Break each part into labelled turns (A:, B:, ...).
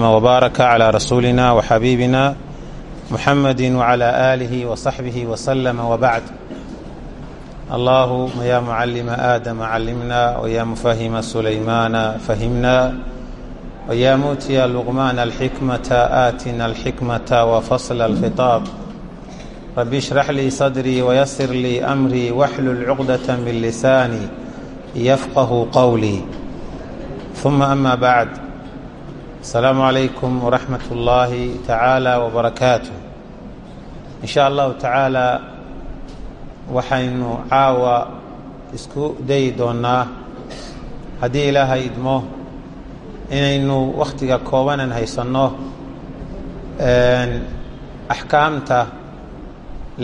A: وبارك على رسولنا وحبيبنا محمد وعلى آله وصحبه وسلم وبعد اللهم يا معلم آدم علمنا ويا مفهم سليمان فهمنا ويا موتي لقمان الحكمة آتنا الحكمة وفصل الخطاب رب اشرح لي صدري ويسر لي أمري واحلل عقدة من لساني يفقه قولي ثم أما بعد asalaamu calaykum waraxmat ullaahi tacaala wabarakaatu in sha allahu tacaala waxaynu caawa isku dayi doonnaa. Haddii ilaahay idmo inaynu wakhtiga koobanan haysanno axkaamta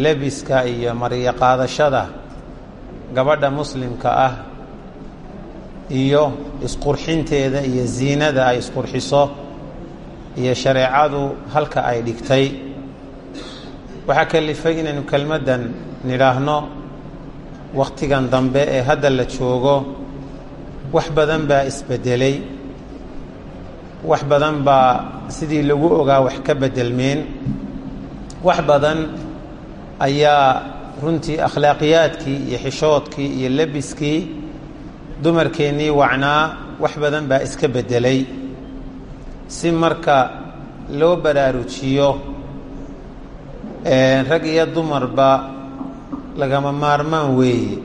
A: lebiska iyo mariyo qaadashada gabadha muslimka ah iyo isqurxinteeda iyo ziinada ay isqurxiso iyo shareecadu halka ay dhigtay. Waxaa kalifay inaynu kelmaddan nidhaahno wakhtigan dambe ee hadda la joogo wax badan baa isbedelay wax badan baa sidii lagu ogaa wax ka bedelmeen wax badan ayaa runtii akhlaaqiyaadkii iyo xishoodkii iyo lebiskii dumarkeennii wacnaa wax badan baa iska beddelay. Si marka loo baraarujiyo rag iyo dumarba lagama maarmaan weeye.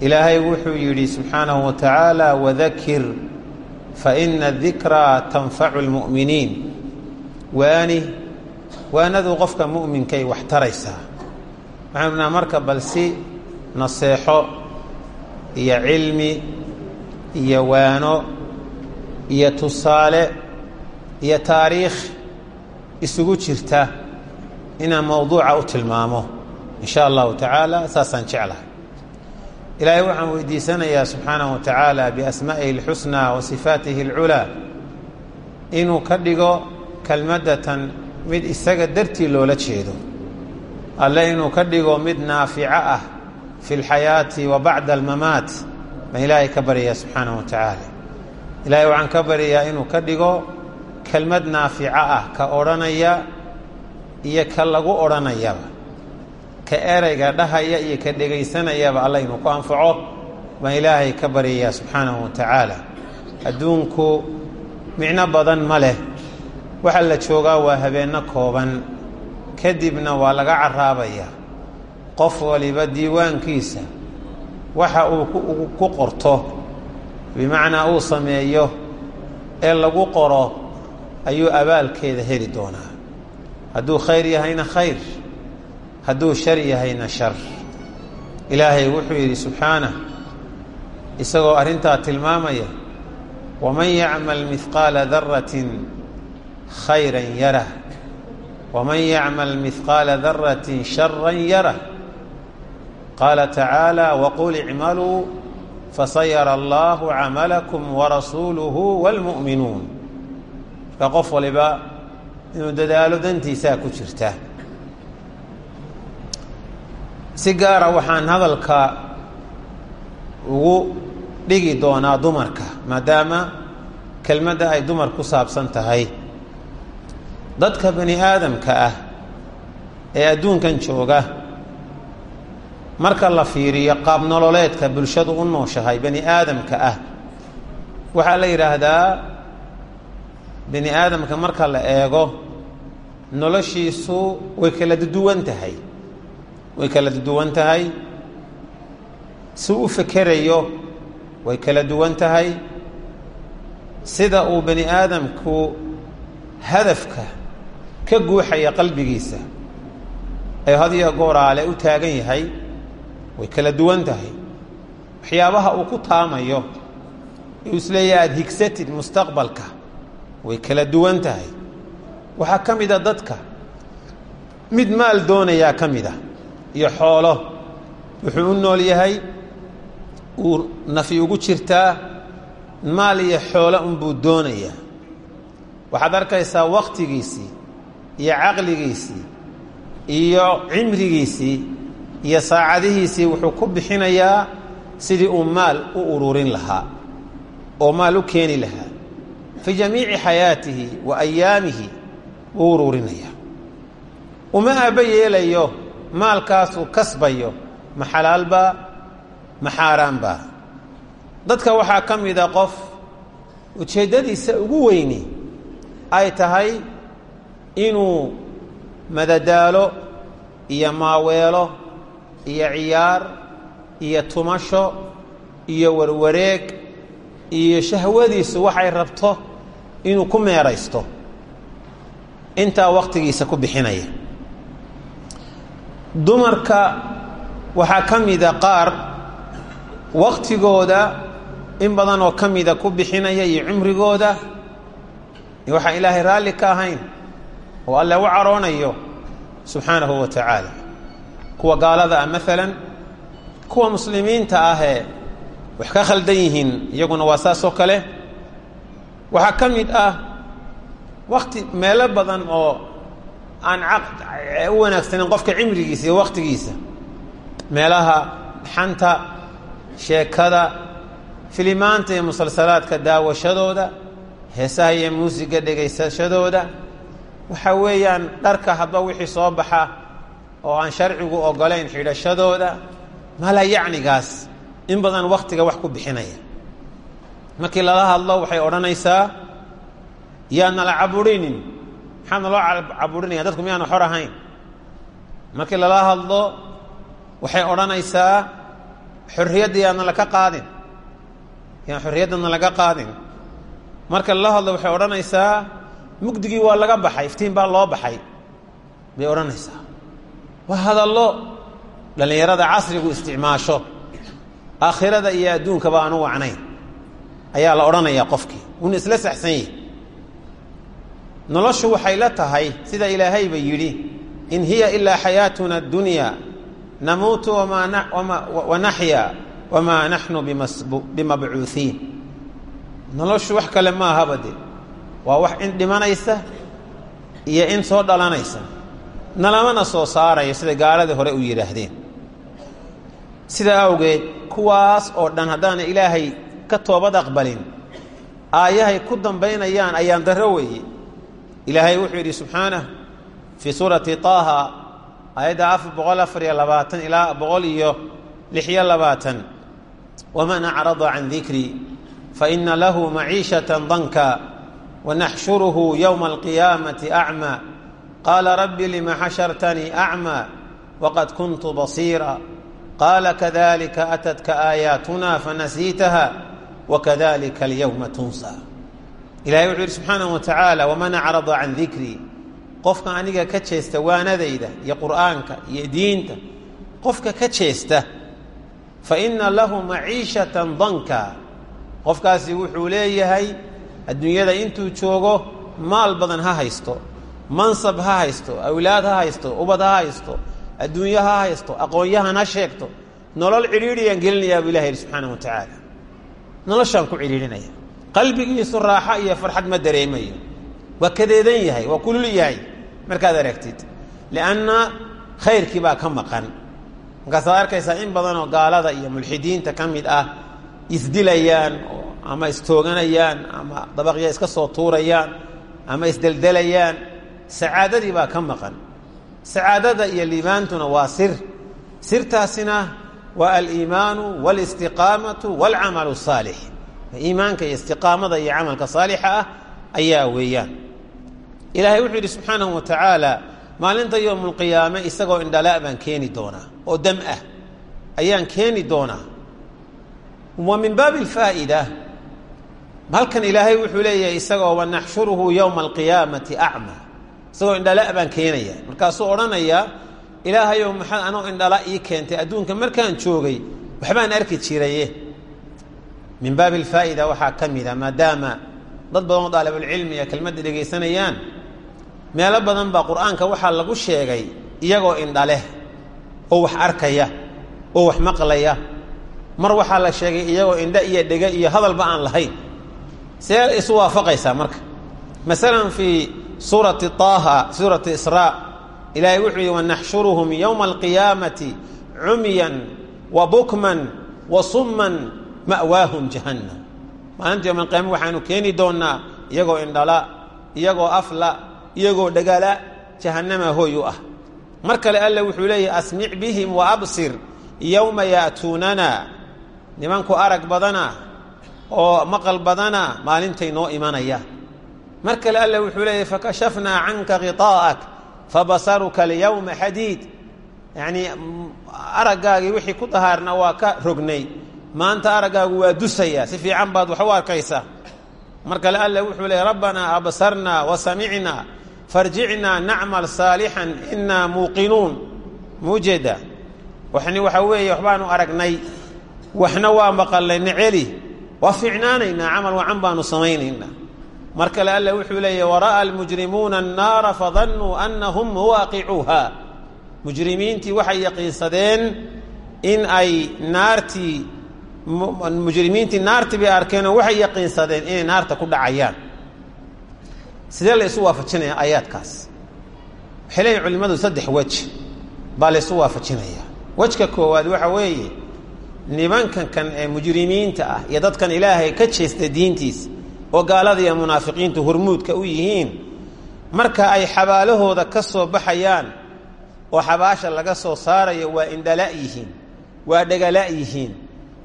A: Ilaahay wuxuu yidhi subxaanahu wa tacaala wadakir fa ina dikraa tanfacu lmu'miniin. Waani waanadu qofka mu'minkay wax taraysaa waxaynu naha marka bal si naseexo iyo cilmi iyo waano iyo tusaale iyo taariikh isugu jirta inaan mowduuca u tilmaamo in sha allahu tacaala saasaan jeclahay. Ilaahay waxaan weydiisanayaa subxaanahu wa tacaala biasmaa'ihi اlxusnaa wa sifaatihi اlculaa inuu ka dhigo kelmadatan mid isaga dartii loola jeedo. Alle inuu ka dhigo mid naafico ah fi lxayaati wa bacda almamaat baan ilaahay ka baryayaa subxaanahu wa tacaala ilaahay waxaan ka baryayaa inuu ka dhigo kelmad naafico ah ka odhanaya iyo ka lagu odhanayaba ka ereyga dhahaya iyo ka dhegaysanayaba alla inuu ku anfaco baan ilaahay ka baryayaa subxaanahu wa tacaala adduunku micno badan ma leh waxa la joogaa waa habeenno kooban kadibna waa laga carraabaya qof waliba diiwaankiisa waxa uu ku qorto bimacnaa uu sameeyo ee lagu qoro ayuu abaalkeeda heli doonaa. Hadduu khayr yahayna khayr hadduu shar yahayna shar. Ilaahay wuxuu yidhi subxaanah isagoo arrintaa tilmaamaya waman yacmal mihqaala daratin khayran yarah waman yacmal mihqaala daratin sharan yarah qaala tacaala waqul icmaluu fasayara allahu camalakum warasuuluhu wاlmu'minuun marka qof waliba inuu dadaalo dantiisaa ku jirta si gaara waxaan hadalka ugu dhigi doonaa dumarka maadaama kelmadda ay dumar ku saabsan tahay dadka bani aadamka ah ee adduunkan jooga marka la fiiriyo qaab nololeedka bulshadu u nooshahay bani aadamka ah waxaa la yidhaahdaa bani aadamka marka la eego noloshiisu way kala duwan tahay. Way kala duwan tahay. Si u fekerayo way kala duwan tahay. Sida uu bani aadamku hadafka ka guuxaya qalbigiisa ee hadiyo gooraale u taagan yahay way kala duwan tahay. Waxyaabaha uu ku taamayo uu is leeyahay aada higsatid mustaqbalka way kala duwan tahay. Waxaa ka mid a dadka mid maal doonayaa ka mid iyo xoolo. Wuxuu u nool yahay uu nafi ugu jirtaa maal iyo xoolo unbuu doonayaa. Waxaad arkaysaa wakhtigiisii iyo caqligiisii iyo cimrigiisii iyo saacadihiisii wuxuu ku bixinayaa sidii uu maal u ururin lahaa oo maal u keeni lahaa. Fii jamiici xayaatihi wa ayaamihi wuu uruurinaya uma aabba yeelayo maalkaasuu kasbayo ma xalaalbaa ma xaaraanbaa dadka waxaa ka mida qof ujeeddadiisa ugu weyni ay tahay inuu madadaalo iyo maaweelo iyo ciyaar iyo tumasho iyo warwareeg iyo shahwadiisu waxay rabto inuu ku meeraysto. Intaa wakhtigiisa ku bixinaya. Dumarka waxaa ka mida qaar wakhtigooda in badan oo ka mida ku bixinaya iyo cumrigooda. Waxaan ilaahay raalli ka ahayn oo alle u caroonayo subxaanahu wa tacaala kuwa gaalada ah maalan kuwa muslimiinta ahee wax ka khaldan yihiin iyaguna waa saas oo kale. Waxaa ka mid ah wakti meelo badan oo aan u wanaagsaneyn qofka cimrigiisa iyo wakhtigiisa meelaha xanta sheekada filimaanta iyo musalsalaadka daawashadooda heesaha iyo muusiga dhegaysashadooda waxa weeyaan dharka hadba wixii soo baxa oo aan sharcigu ogolayn xidhashadooda mala yacnigaas in badan wakhtiga wax ku bixinaya. Markii lala hadlo waxay odhanaysaa yaana la caburinin. Maxaa naloo caburinaya? Dadku miyaana xor ahayn. Markii lala hadlo waxay odhanaysaa xorriyadda yaana laka qaadin. Yaan xorriyaddana laga qaadin. Marka lala hadlo waxay odhanaysaa mugdigii waa laga baxay iftiin baa loo baxay. Bay odhanaysaa hadallo dhallinyarada casrigu isticmaasho. Aakhirada iyo adduunkaba aanu wacnayn. Ayaa la odhanayaa qofkii. Wuuna isla saxsan yahi noloshu waxay la tahay sida ilaahayba yidhi in hiya ilaa xayaatuna addunya. Namuutu wa naxya wamaa naxnu bimabcuuhiin noloshu wax kale ma ahaba de waa wax in dhimanaysa iyo in soo dhalanaysa nalamana soo saarayo sida gaaladii hore u yidhaahdeen. Sidaa awgeed kuwaas oo dhan haddaana ilaahay ka toobad aqbalin aayahay ku dambaynayaan ayaan darro weeye. Ilaahay wuxuu yidhi subxaanah fii suurati taaha aayadda afar boqol afar iyo labaatan ilaa boqol iyo lix iyo labaatan. Waman acrada can dikrii faina lahu maciishata danka wanaxshuruhu yowma alqiyaamati acma qaala rabbi lima xashartanii acma waqad kuntu basiira qaala kadalika atadka aayaatuna fanasiitaha wakadalika alyowma tunsa ilahay wuxuu yidhi subxaanahu wa tacaala waman acrada can dikrii qofka aniga ka jeesta waanadayda iyo qur'aanka iyo diinta qofka ka jeesta fa ina lahu maciishatan danka qofkaasi wuxuu leeyahay adduunyada intuu joogo maal badan ha haysto mansab ha haysto awlaad ha haysto ubad ha haysto adduunyo ha haysto aqoonyahan ha sheegto nolol cidhiidhiyaan gelinayaa buu ilaha yidhi subxaanahu wa tacaala. Noloshaan ku cidhiidhinaya qalbigiisu raaxo iyo farxad ma dareemayo. Waa kadeedan yahay waa kulul yahay. Markaad aragtid lianna khayrkii baa ka maqan. Markaasaad arkaysaa in badanoo gaalada iyo mulxidiinta ka mid ah isdilayaan ama istooganayaan ama dabaqya iska soo tuurayaan ama isdeldelayaan sacaadadii baa ka maqan. Sacaadada iyo liibaantuna waa sir. Sirtaasina waa aliimaanu walistiqaamatu walcamalu asaalix iimaanka iyo istiqaamada iyo camalka saalixa ah ayaa weeyaan. Ilaahay wuxuu yidhi subxaanahu wa tacaala maalinta yowmulqiyaame isagoo indhalaa baan keeni doonaa oo dam ah ayaan keeni doonaa. Wa min baabi alfaa'ida isagoo indhala baan keenaya markaasuu odhanayaa ilaahayow maxaad anoo indhala ii keentay? Adduunka markaan joogay waxbaan arki jiraye min baabi alfaa'ida waxaa ka mida maadaama dad badan oo daalibulcilmi ee kelmadda dhegaysanayaan meelo badan baa qur'aanka waxaa lagu sheegay iyagoo indhaleh oo wax arkaya oo wax maqlaya. Mar waxaa la sheegay iyagoo indha iyo dhega iyo hadalba aan lahayn. See isu marka. Masalan fii suurati taaha suurati israa. Ilaahay wuxuu yihi wanaxshuruhum yowma alqiyaamati cumyan wa bukman wa summan ma'waahum jahannam. Maalinta yowma alqiyama waxaanu keeni doonaa iyagoo indhala iyagoo afla iyagoo dhagala jahannama hooy u ah. Mar kale alle wuxuu leeyahay asmic bihim wa absir yowma ya'tuunana nimanku arag badana oo maqal badana maalintay noo imanaya mar kale alle wuxuu leeyahay fakashafnaa canka khiطaa'ak fabasaruka alyawma xadiid yacnii araggaagii wixii ku dahaarna waa ka rognay. Maanta araggaagu waa dusaya. Si fiican baad wax u arkaysa mar kale alle wuxuu leeyahy rabbanaa absarnaa wa samicnaa farjicnaa nacmal saalixan inaa muuqinuun. Waxni waxa weeye waxbaanu aragnay. Waxna waa maqalnay neceli. Waa fiicnaanaynaa camal wacan baanu samaynaynaa mar kale alle wuxuu leeyahy wara'a almujrimuuna annaara fadannuu annahum waaqicuuha mujrimiintii waxay yaqiinsadeen in ay naartii mujrimiintii naartii bay arkeenoo waxay yaqiinsadeen inay naarta ku dhacayaan. Sidee la isu waafajinaya aayaadkaas? Waxay culimmadu saddex wej baa la waafajinayaa. Wejka koowaad waxa weeye nimankan kan ee mujrimiinta ah iyo dadkan ilaahay ka jeesta diintiisa oo gaalada iyo munaafiqiintu hormuudka u yihiin marka ay xabaalahooda ka soo baxayaan oo xabaasha laga soo saarayo waa indhala yihiin waa dhegala yihiin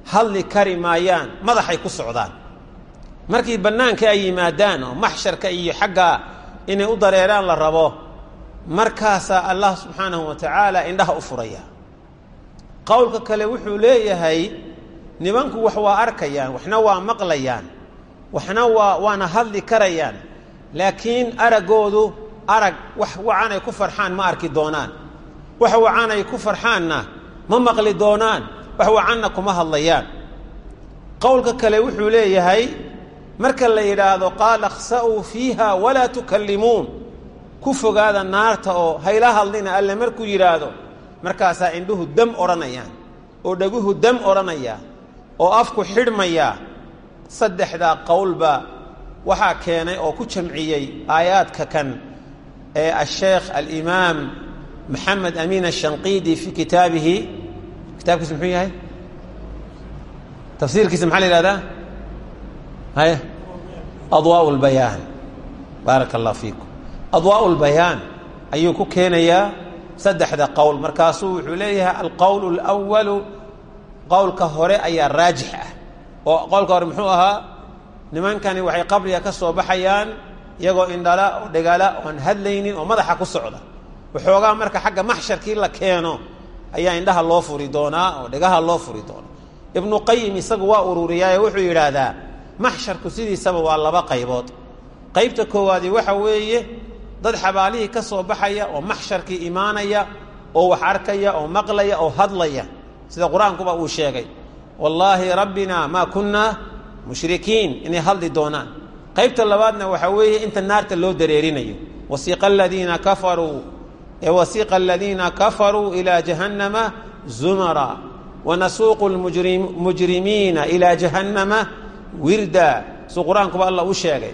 A: hadli kari maayaan madaxay ku socdaan. Markii bannaanka ay yimaadaan oo maxsharka iyo xagga inay u dareeraan la rabo markaasaa allah subxaanahu wa indhaha u furaya. Qowlka kale wuxuu leeyahay nimanku wax waa arkayaan waxna waa maqlayaan waxna waa waana hadli karayaan. Laakiin araggoodu arag wax wacanay ku farxaan ma arki doonaan. Wax wacanay ku farxaanna ma maqli doonaan. Wax wacanna kuma hadlayaan. Qowlka kale wuxuu leeyahay marka la yidhaahdo qaala khsa'uu fiiha walaa tukallimuun. Ku fogaada naarta oo hayla hadlina alle markuu yidhaahdo. Markaasaa indhuhu dam odhanayaan oo dhaguhu dam odhanaya oo afku xidhmaya saddexdaa qowlba waxaa keenay oo ku jamciyey aayaadka kan ee asheekh alimaam maxamed amiin ashanqiidi fii kitaabihi. Kitaabkiisa muxuu yahay? Tafsiirkiisa maxaa la yihahdaa haya. Adwaa lbayaan baaraka allah fiikum. Adwaa lbayaan ayuu ku keenayaa saddexda qowl. Markaasuu wuxuu leeyahay alqowl اlأwalu qowlka hore ayaa raajix ah oo qowlka hore muxuu ahaa nimankani waxay qabriga ka soo baxayaan iyagoo indhala oo dhegala oon hadlaynin oo madaxa ku socda. Waxoogaa marka xagga maxsharkii la keeno ayaa indhaha loo furi doonaa oo dhegaha loo furi doonaa. Ibnu qayim isagu waa ururiyaaye wuxuu yidhaahdaa maxsharku sidiisaba waa laba qaybood. Qaybta koowaadi waxa weeye dad xabaalihii ka soo baxaya oo maxsharkii imaanaya oo wax arkaya oo maqlaya oo hadlaya. Sida qur'aankuba uu sheegay wallaahi rabbina maa kunaa mushrikiin. Inay hadli doonaan. Qaybta labaadna waxaa weeye inta naarta loo dareerinayo. Wasiiqa ladiina kafaruu wasiiqa aladiina kafaruu ilaa jahannama zumara. Wanasuuqu lmujrimiina ilaa jahannama wirda. Suu qur'aankuba alla u sheegay.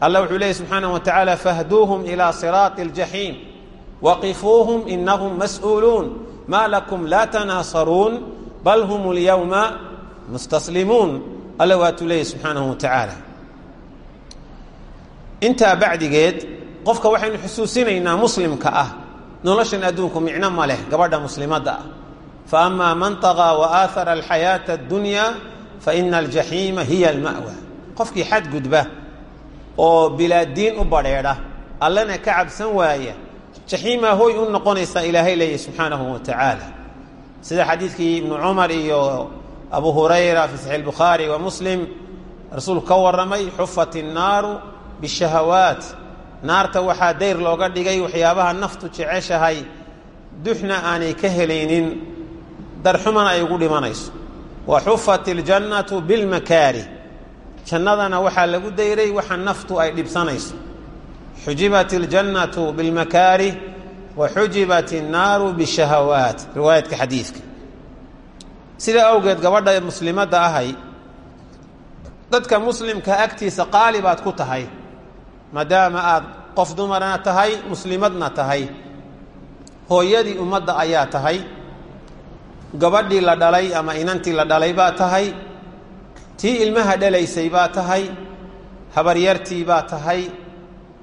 A: Alla wuxuu leeyay subxaana wa tacaala fahduuhum ilaa siraati aljaxiim waqifuuhum inahum mas'uuluun. Maa lakum laa tanaasaruun bal hum اlyowma mustaslimuun alla waatuu leeyay subxaanaه wa tacaala intaa bacdigeed qofka waxaynu xusuusinaynaa muslimka ah noloshan adduunku micno ma leh gabadha muslimadda ah faama man طaغىa waaahara alxayaaةa اddunya faina aljaxiima hiya alma'wa qofkii xadgudba oo bilaa diin u badrheedha allana ka cabsan waaya jaxiimaa hooy u noqonaysaa ilaahay leeyahy subxaanahu wa tacaala sida xadiidkii ibnu cumar iyo abu hurayra fii saxiix bukhaari wa muslim rasuulku ka warramay xufat innaaru bishahawaat. Naarta waxaa dayr looga dhigay waxyaabaha naftu jeceshahay duxna aanay ka helaynin darxumana ay ugu dhimanayso. Wa xufat iljannatu bilmakaari. Jannadana waxaa lagu dayray waxa naftu ay dhibsanayso. Xujibat اljannatu biاlmakaarih wa xujibat الnaaru bishahawaat riwaayadka xadiidka sidaa awgeed gabadha muslimadda ahay dadka muslimka agtiisa qaali baad ku tahay maadaama aad qof dumarna tahay muslimadna tahay hooyadii ummadda ayaa tahay gabadhii la dhalay ama inantii la dhalay baa tahay tii ilmaha dhalaysay baa tahay habaryartii baa tahay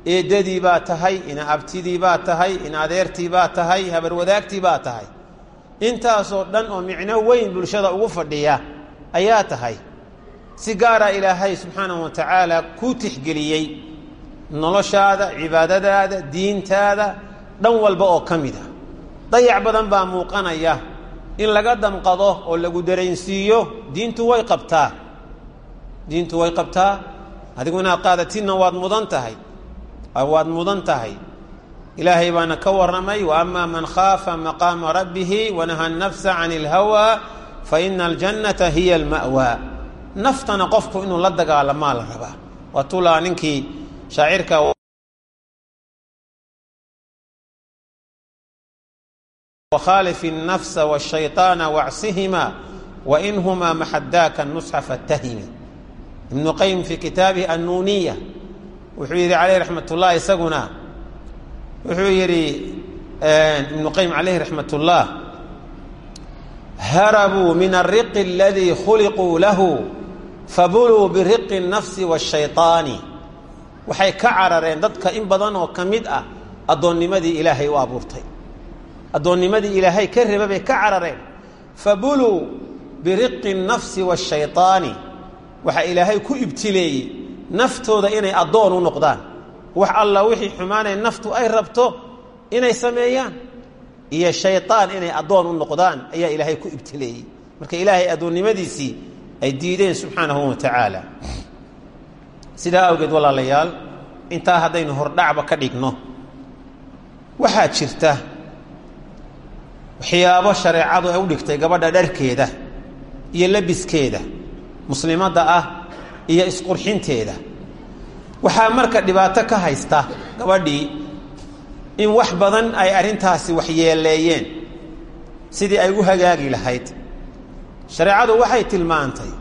A: eeddadii baa tahay ina abtidii baa tahay ina adeertii baa tahay habarwadaagtii baa tahay. Intaasoo dhan oo micno weyn bulshada ugu fadhiya ayaa tahay. Si gaara ilaahay subxaanahu wa tacaala kuu tixgeliyey noloshaada cibaadadaada diintaada dhan walba oo ka mid a. Dayac badan baa muuqanaya in laga damqado oo lagu dareensiiyo diintu way qabtaa. Diintu way qabtaa? Adigu inaad qaadatinna waad mudan tahay waad mudan tahay ilaahay baana ka warramay wa ama man khaafa maqaama rabbihi wanaha nafsa can اlhawa faina aljannata hiya alma'waa naftana qofku inuu la dagaalamaa la rabaa waa tulaa ninkii shaacirka وkhاalف النفس والشhayطاaن واcsihima وإnhma maxadaaka النصxa faاtahimi iبن qayim fii kitaabihi الnuniya wuxuu yihi aleyh raxmatullah isaguna wuxuu yihi ibnu qayim aleyhi raxmat ullah harabuu min ariqi aladii khuliquu lahu fabuluu biriqi nafsi waashayطaani waxay ka carareen dadka in badan oo ka mid ah addoonnimadii ilaahay u abuurtay. Addoonnimadii ilaahay ka reba bay ka carareen. Fabuluu biriqi nafsi waashayطaani waxaa ilaahay ku ibtileeyey naftooda inay addoon u noqdaan. Wax alla wixii xumaanay naftu ay rabto inay sameeyaan iyo shayطaan inay addoon u noqdaan ayaa ilaahay ku ibtileeyey marka ilaahay addoonnimadiisii ay diideen subxaanahu wa tacaala. Sidaa awgeed walaalayaal intaa haddaynu hordhacba ka dhigno waxaa jirta waxyaabo shareecadu ay u dhigtay gabadha dharkeeda iyo labiskeeda. Muslimadda ah iyo isqurxinteeda. Waxaa marka dhibaato ka haysta gabadhii in wax badan ay arrintaasi waxyeeleeyeen sidii ay u hagaagi lahayd. Shareecadu waxay tilmaantay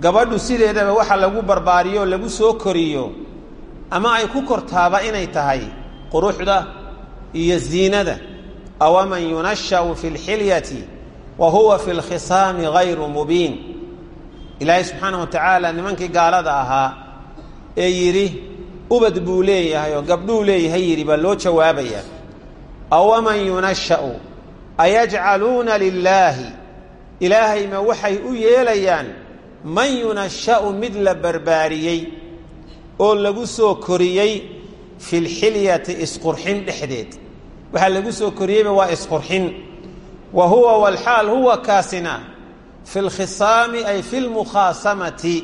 A: gabadhu sideedaba waxa lagu barbaariyo lagu soo koriyo ama ay ku kortaaba inay tahay quruxda iyo ziinada. Awaman yunashau fi اlxilyati wa huwa fi اlkhisaami gayru mubiin ilaahay subxaana wa tacaala nimankii gaalada ahaa ee yidhi ubad buu leeyahay oo gabdhuu leeyahay yidhi baa loo jawaabayaa awaman yunashau ayajcaluuna lilaahi ilaahay ma waxay u yeelayaan man yunashau mid la barbaariyey oo lagu soo koriyey fi lxilyati isqurxin dhexdeed. Waxaa lagu soo koriyeyba waa isqurxin. Wa huwa walxaal huwa kaasina fi lkhisaami ay fi lmukhaasamati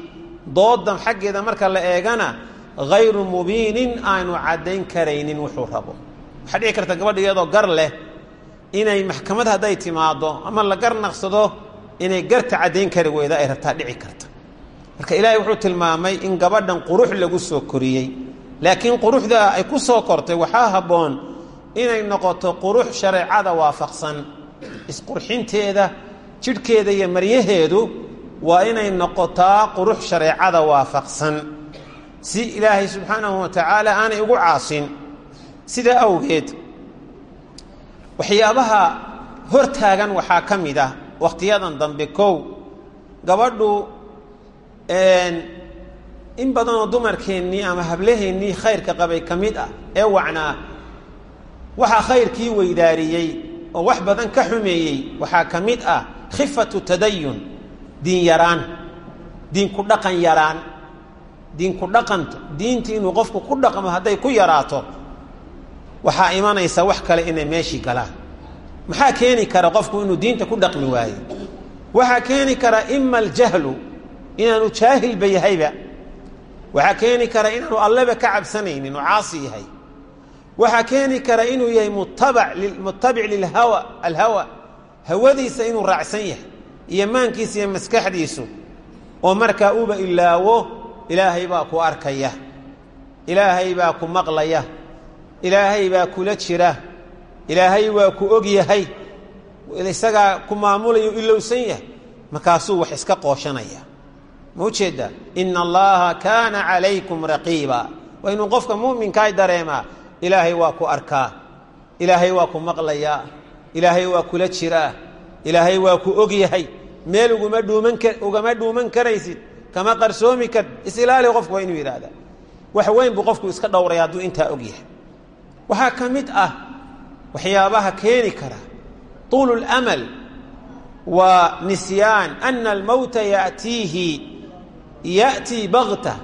A: doodan xaggeeda marka la eegana hayru mubiinin aanu caddayn karaynin wuxuu rabo waxaa dhici karta gabadh iyadoo gar leh inay maxkamad hadday timaado ama la gar naqsado inay garta caddayn kari weyda ay rabtaa dhici karta marka ilaahay wuxuu tilmaamay in gabadhan qurux lagu soo koriyey laakiin quruxda ay ku soo kortay waxaa habboon inay noqoto qurux shareecada waafaqsan isqurxinteeda jidhkeeda iyo maryaheedu waa inay noqotaa qurux shareecada waafaqsan. Si ilaahay subxaanahu wa tacaala aanay ugu caasin sidaa awgeed waxyaabaha hor taagan waxaa ka mid ah wakhtiyadan dambe kow. Gabadhu in badanoo dumarkeennii ama hablaheennii khayrka qabay ka mid ah ee wacnaa waxaa khayrkii weydaariyey oo wax badan ka xumeeyey waxaa ka mid ah khifatu tadayun diin yaraan. Diinku dhaqan yaraan. Diinku dhaqanta diintii inuu qofku ku dhaqmo hadday ku yaraato waxaa imanaysa wax kale inay meeshii galaan. Maxaa keeni kara qofku inuu diinta ku dhaqmi waayo? Waxaa keeni kara ima aljahlu inaanu jaahilba yahayba. Waxaa keeni kara inaanu alleba ka cabsanaynin oo caasi yahay. Waxaa keeni kara inuu yahay mutabac mutabic lilhawa alhawa hawadiisa inuu raacsan yahay iyo maankiisa iyo maskaxdiisu oo markaa uba ilaawo ilaahay baa ku arkaya ilaahay baa ku maqlaya ilaahay baa kula jira ilaahay waa ku og yahay isagaa ku maamulayo ilowsan yahay markaasuu wax iska qooshanaya. Ma u jeedaa ina allaha kaana calaykum raqiiba. Waa inuu qofka muminkaa dareemaa ilaahay waa ku arkaa ilaahay waa ku maqlayaa ilaahay waa kula jiraa. Ilaahay waa ku og yahay. Meel ugama dhuuman karaysid. Kama qarsoomi kar. Isilaali qofku waa inuu yidhaahda wax weyn buu qofku iska dhowraya hadduu intaa og yahay. Waxaa ka mid ah waxyaabaha keeni kara. Tuulu اlamal waa nisyaan. Ana almowta yaatiihi ya'tii bagta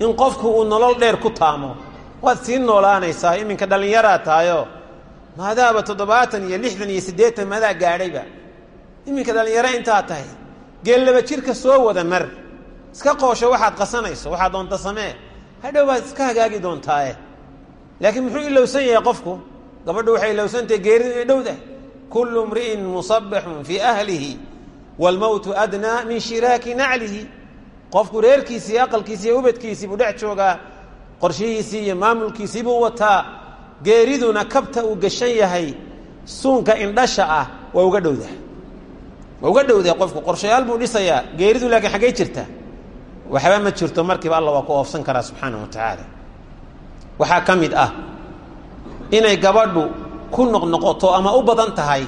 A: in qofku uu nolol dheer ku taamo. Waad sii noolaanaysaa. Iminka dhallinyaraa tahayo maadaaba toddobaatan iyo lixdan iyo siddeetan madaa gaadhayba. Iminka dhallinyaro intaa tahay geellaba jirka soo wada mar iska qoosho waxaad qasanayso waxaad doonta samee. Hadhow baad iska hagaagi doontaaye. Laakiin muxuu ilowsan yahay qofku? Gabadhu waxay ilowsantahay geeridu inay dhowdahay kullu mri'in musabaxun fii ahlihi waalmowtu adnaa min shiraaki naclihi. Qofku reerkiisii iyo ubadkiisii buu dhex joogaa qorshihiisii iyo maamulkiisii buu wataa geeriduna kabta uu gashan yahay suunka indhasha ah waa uga dhowdahay waa uga dhowdahay qofku. Qorshayaal buu dhisayaa geeridu laakiin xaggay jirta. Waxba ma jirto markiiba alla waa ku oofsan karaa subxaanah wa tacaala waxaa ka mid ah inay gabadhu ku noqnoqoto ama u badan tahay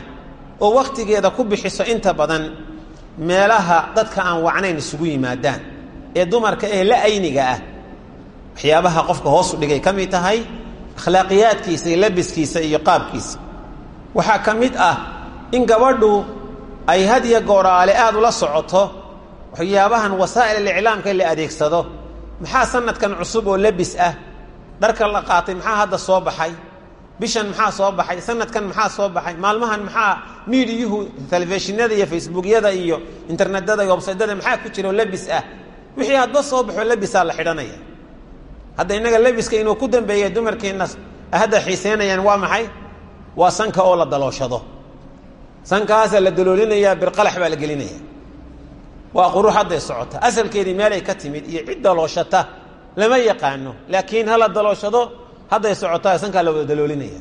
A: oo wakhtigeeda ku bixiso inta badan meelaha dadka aan wacnayn isugu yimaadaan ee dumarka ee la ayniga ah. Waxyaabaha qofka hoosu dhigay ka mid tahay akhlaaqiyaadkiisa iyo labiskiisa iyo qaabkiisa. Waxaa ka ah in gabadhu ay hadiya gooraale aada ula socoto waxyaabahan wasaa'il aliclaamka la adeegsado. Maxaa sanadkan cusub oo labis ah? Dharka la qaatay maxaa hadda soo baxay? Bishan maxaa soo baxay? Sanadkan maxaa soo baxay? Maalmahan maxaa miidiyuhu telefishinada iyo facebookyada iyo internetada iyo websaydyada maxaa ku jira labis ah? Wixii hadba soo baxo labisaa la xidhanaya hadda innaga labiska inuu ku dambeeya dumarkeenna hadda xiiseynayaan waa maxay? Waa sanka oo la dalooshado sankaasaa la daloolinayaa birqalax baa la gelinaya. Waa qurux hadday socota. Asalkeedii meelay ka timid iyo cid dalooshata lama yaqaano laakiin hala dalooshado hadday socotaa sankaa la wada daloolinaya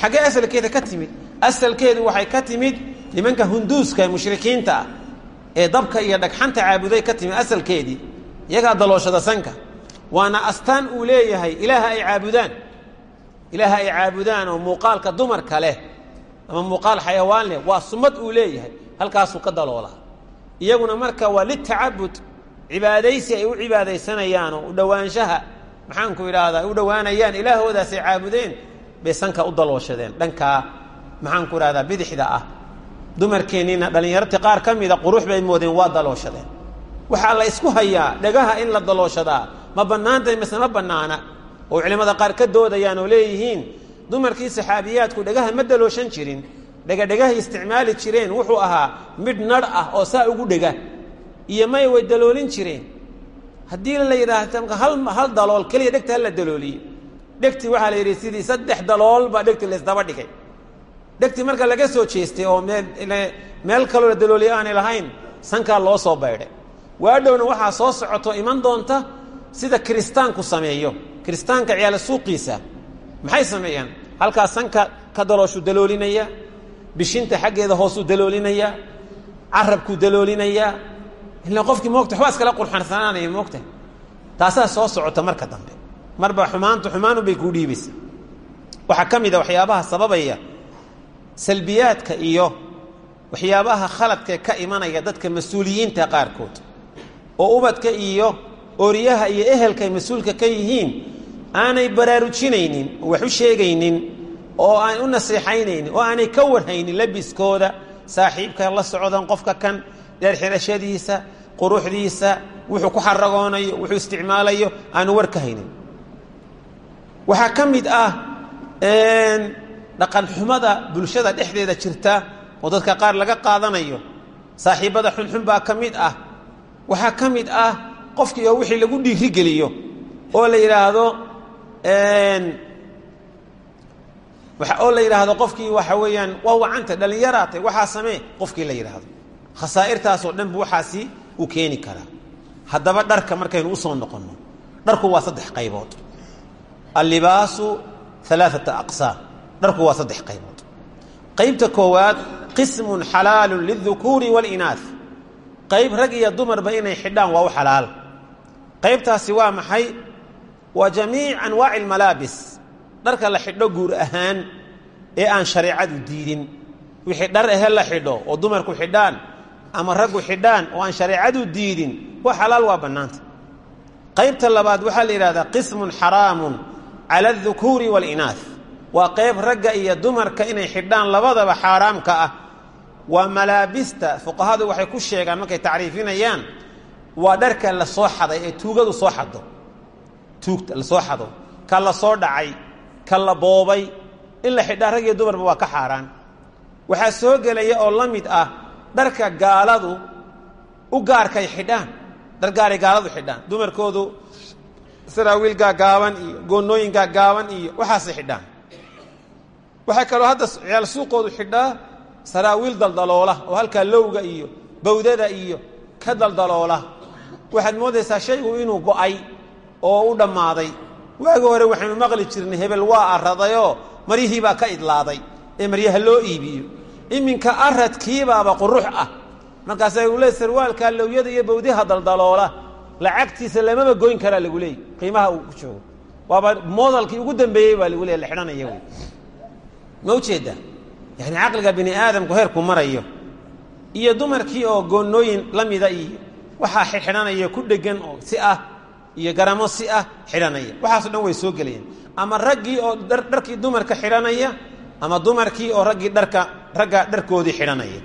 A: xaggee asalkeeda ka timid? Asalkeedu waxay ka timid nimanka hunduuska mushrikiinta ah ee dabka iyo dhagxanta caabuday ka timid asalkeedii iyagaa dalooshada sanka waana astaan uu leeyahay ilaaha ay caabudaan. Ilaaha ay caabudaan oo muuqaalka dumarka leh ama muuqaal xayawaan leh waa sumad uu leeyahay halkaasuu ka daloolaa. Iyaguna marka waa litacabud cibaadaysi ay u cibaadaysanayaan oo u dhowaanshaha maxaanku idhaahdaa u dhowaanayaan ilaahoodaasay caabudeen bay sanka u dalooshadeen dhankaa maxaanku idhahdaa bidixda ah. Dumarkeenniina dhallinyartii qaar ka mida qurux bay moodeen waa dalooshadeen waxaa la isku hayaa dhagaha in la dalooshadaa ma bannaantay mise ma bannaana? Oo culimmada qaar ka doodayaan oo leeyihiin dumarkii saxaabiyaadku dhagaha ma dalooshan jirin dhegadhegahay isticmaali jireen wuxuu ahaa midh nadh ah oo saa ugu dhega iyo may way daloolin jireen. Haddii la yidhaahdo hal hal dalool keliya dhegta hala dalooliye. Dhegti waxaa la yidhi sidii saddex dalool baa dhegti laysdaba dhigay. Dhegti marka laga soo jeestay oo meel kaloo la dalooliye aanay lahayn sankaa loo soo baydhay. Waadhowna waxaa soo socoto iman doonta sida kiristaanku sameeyo. Kiristaanka ciyaala suuqiisa maxay sameeyaan? Halkaas sanka ka dalooshu daloolinaya bishinta xaggeeda hoosuu daloolinaya carabkuu daloolinaya ila qofkii moogta waxbaa iskala qurxansanaanaya moogta. Taasaa soo socota marka dambe. Marba xumaantu xumaanu bay kuu dhiibaysa waxaa ka mid a waxyaabaha sababaya salbiyaadka iyo waxyaabaha khaladkae ka imanaya dadka mas'uuliyiinta qaarkood. Oo ubadka iyo ooriyaha iyo ehelka ay mas'uulka ka yihiin aanay baraarujinaynin oo wax u sheegaynin oo aan u nasiixaynaynin oo aanay ka warhaynin labiskooda saaxiibka la socdan qofka kan dheer xirashadiisa quruxdiisa wuxuu ku xaragoonayo wuxuu isticmaalayo aanu war ka haynin. Waxaa ka mid ah dhaqan xumada bulshada dhexdeeda jirta oo dadka qaar laga qaadanayo saaxiibbada xunxun baa ka mid ah. Waxaa ka mid ah qofkii oo wixii lagu dhiirigeliyo oo la yidhaahdo oo la yidhaahdo qofkii waxa weeyaan waa wacanta dhallinyaraatay waxaa samee qofkii la yidhaahdo khasaa'irtaasoo dhan bu waxaasi uu keeni karaa. Haddaba dharka markaynu u soo noqonno dharku waa saddex qaybood. Allibaasu alaaata aqsaam dharku waa saddex qaybood. Qaybta koowaad qismun xalaalun lildukuuri wاlinaah qayb rag iyo dumarba inay waa u qaybtaasi waa maxay? Waa jamiic anwaaci almalaabis dharka la xidho guur ahaan ee aan shareecadu diidin. Wixii dhar ahe la xidho oo dumarku xidhaan ama raggu xidhaan oo aan shareecadu diidin waa xalaal waa bannaanta. Qaybta labaad waxaa la yidhahdaa qismun xaraamun cala aldukuuri waalinaah waa qayb ragga iyo dumarka inay xidhaan labadaba xaaraamka ah. Waa malaabista fuqahadu waxay ku sheegaan markay tacriifinayaan waa dharka la soo xaday ee tuugadu soo xado tuugta la soo xado ka la soo dhacay ka la boobay in la xidhaa rag iyo dumarba waa ka xaaraan. Waxaa soo gelaya oo la mid ah dharka gaaladu u gaarkay xidhaan. Dhar gaaray gaaladu xidhaan. Dumarkoodu saraawiil gaagaaban iyo goonnooyin gaagaaban iyo waxaasay xidhaan. Waxay kaloo hadda ciyaal suuqoodu xidhaa saraawiil daldaloola oo halkaa lowga iyo bawdada iyo ka daldaloola waxaad moodaysaa shaygu inuu go'ay oo u dhammaaday. Waagi hore waxaynu maqli jirnay hebel waa aradayoo maryihii baa ka idlaaday ee maryaha loo iibiyo. Iminka aradkiibaaba qurux ah. Markaasa uu leey sarwaalkaa lowyada iyo bawdiha daldaloola lacagtiisa lamaba goyn karaa lagu leeyay qiimaha uu ku joogo. Waaba moodalkii ugu dambeeyey baa lagu leey la xidhanaya wy ma ujeedda yani caqliga bini aadamku heerku marayo. Iyo dumarkii oo goonnooyin la mida iyo waxaa xidhanaya ku dhegan oo si ah iyo garamo si ah xidhanaya waxaaso dhan way soo gelayaan ama raggii oo dharkii dumarka xidhanaya ama dumarkii oo raggii dharka ragga dharkoodii xidhanaya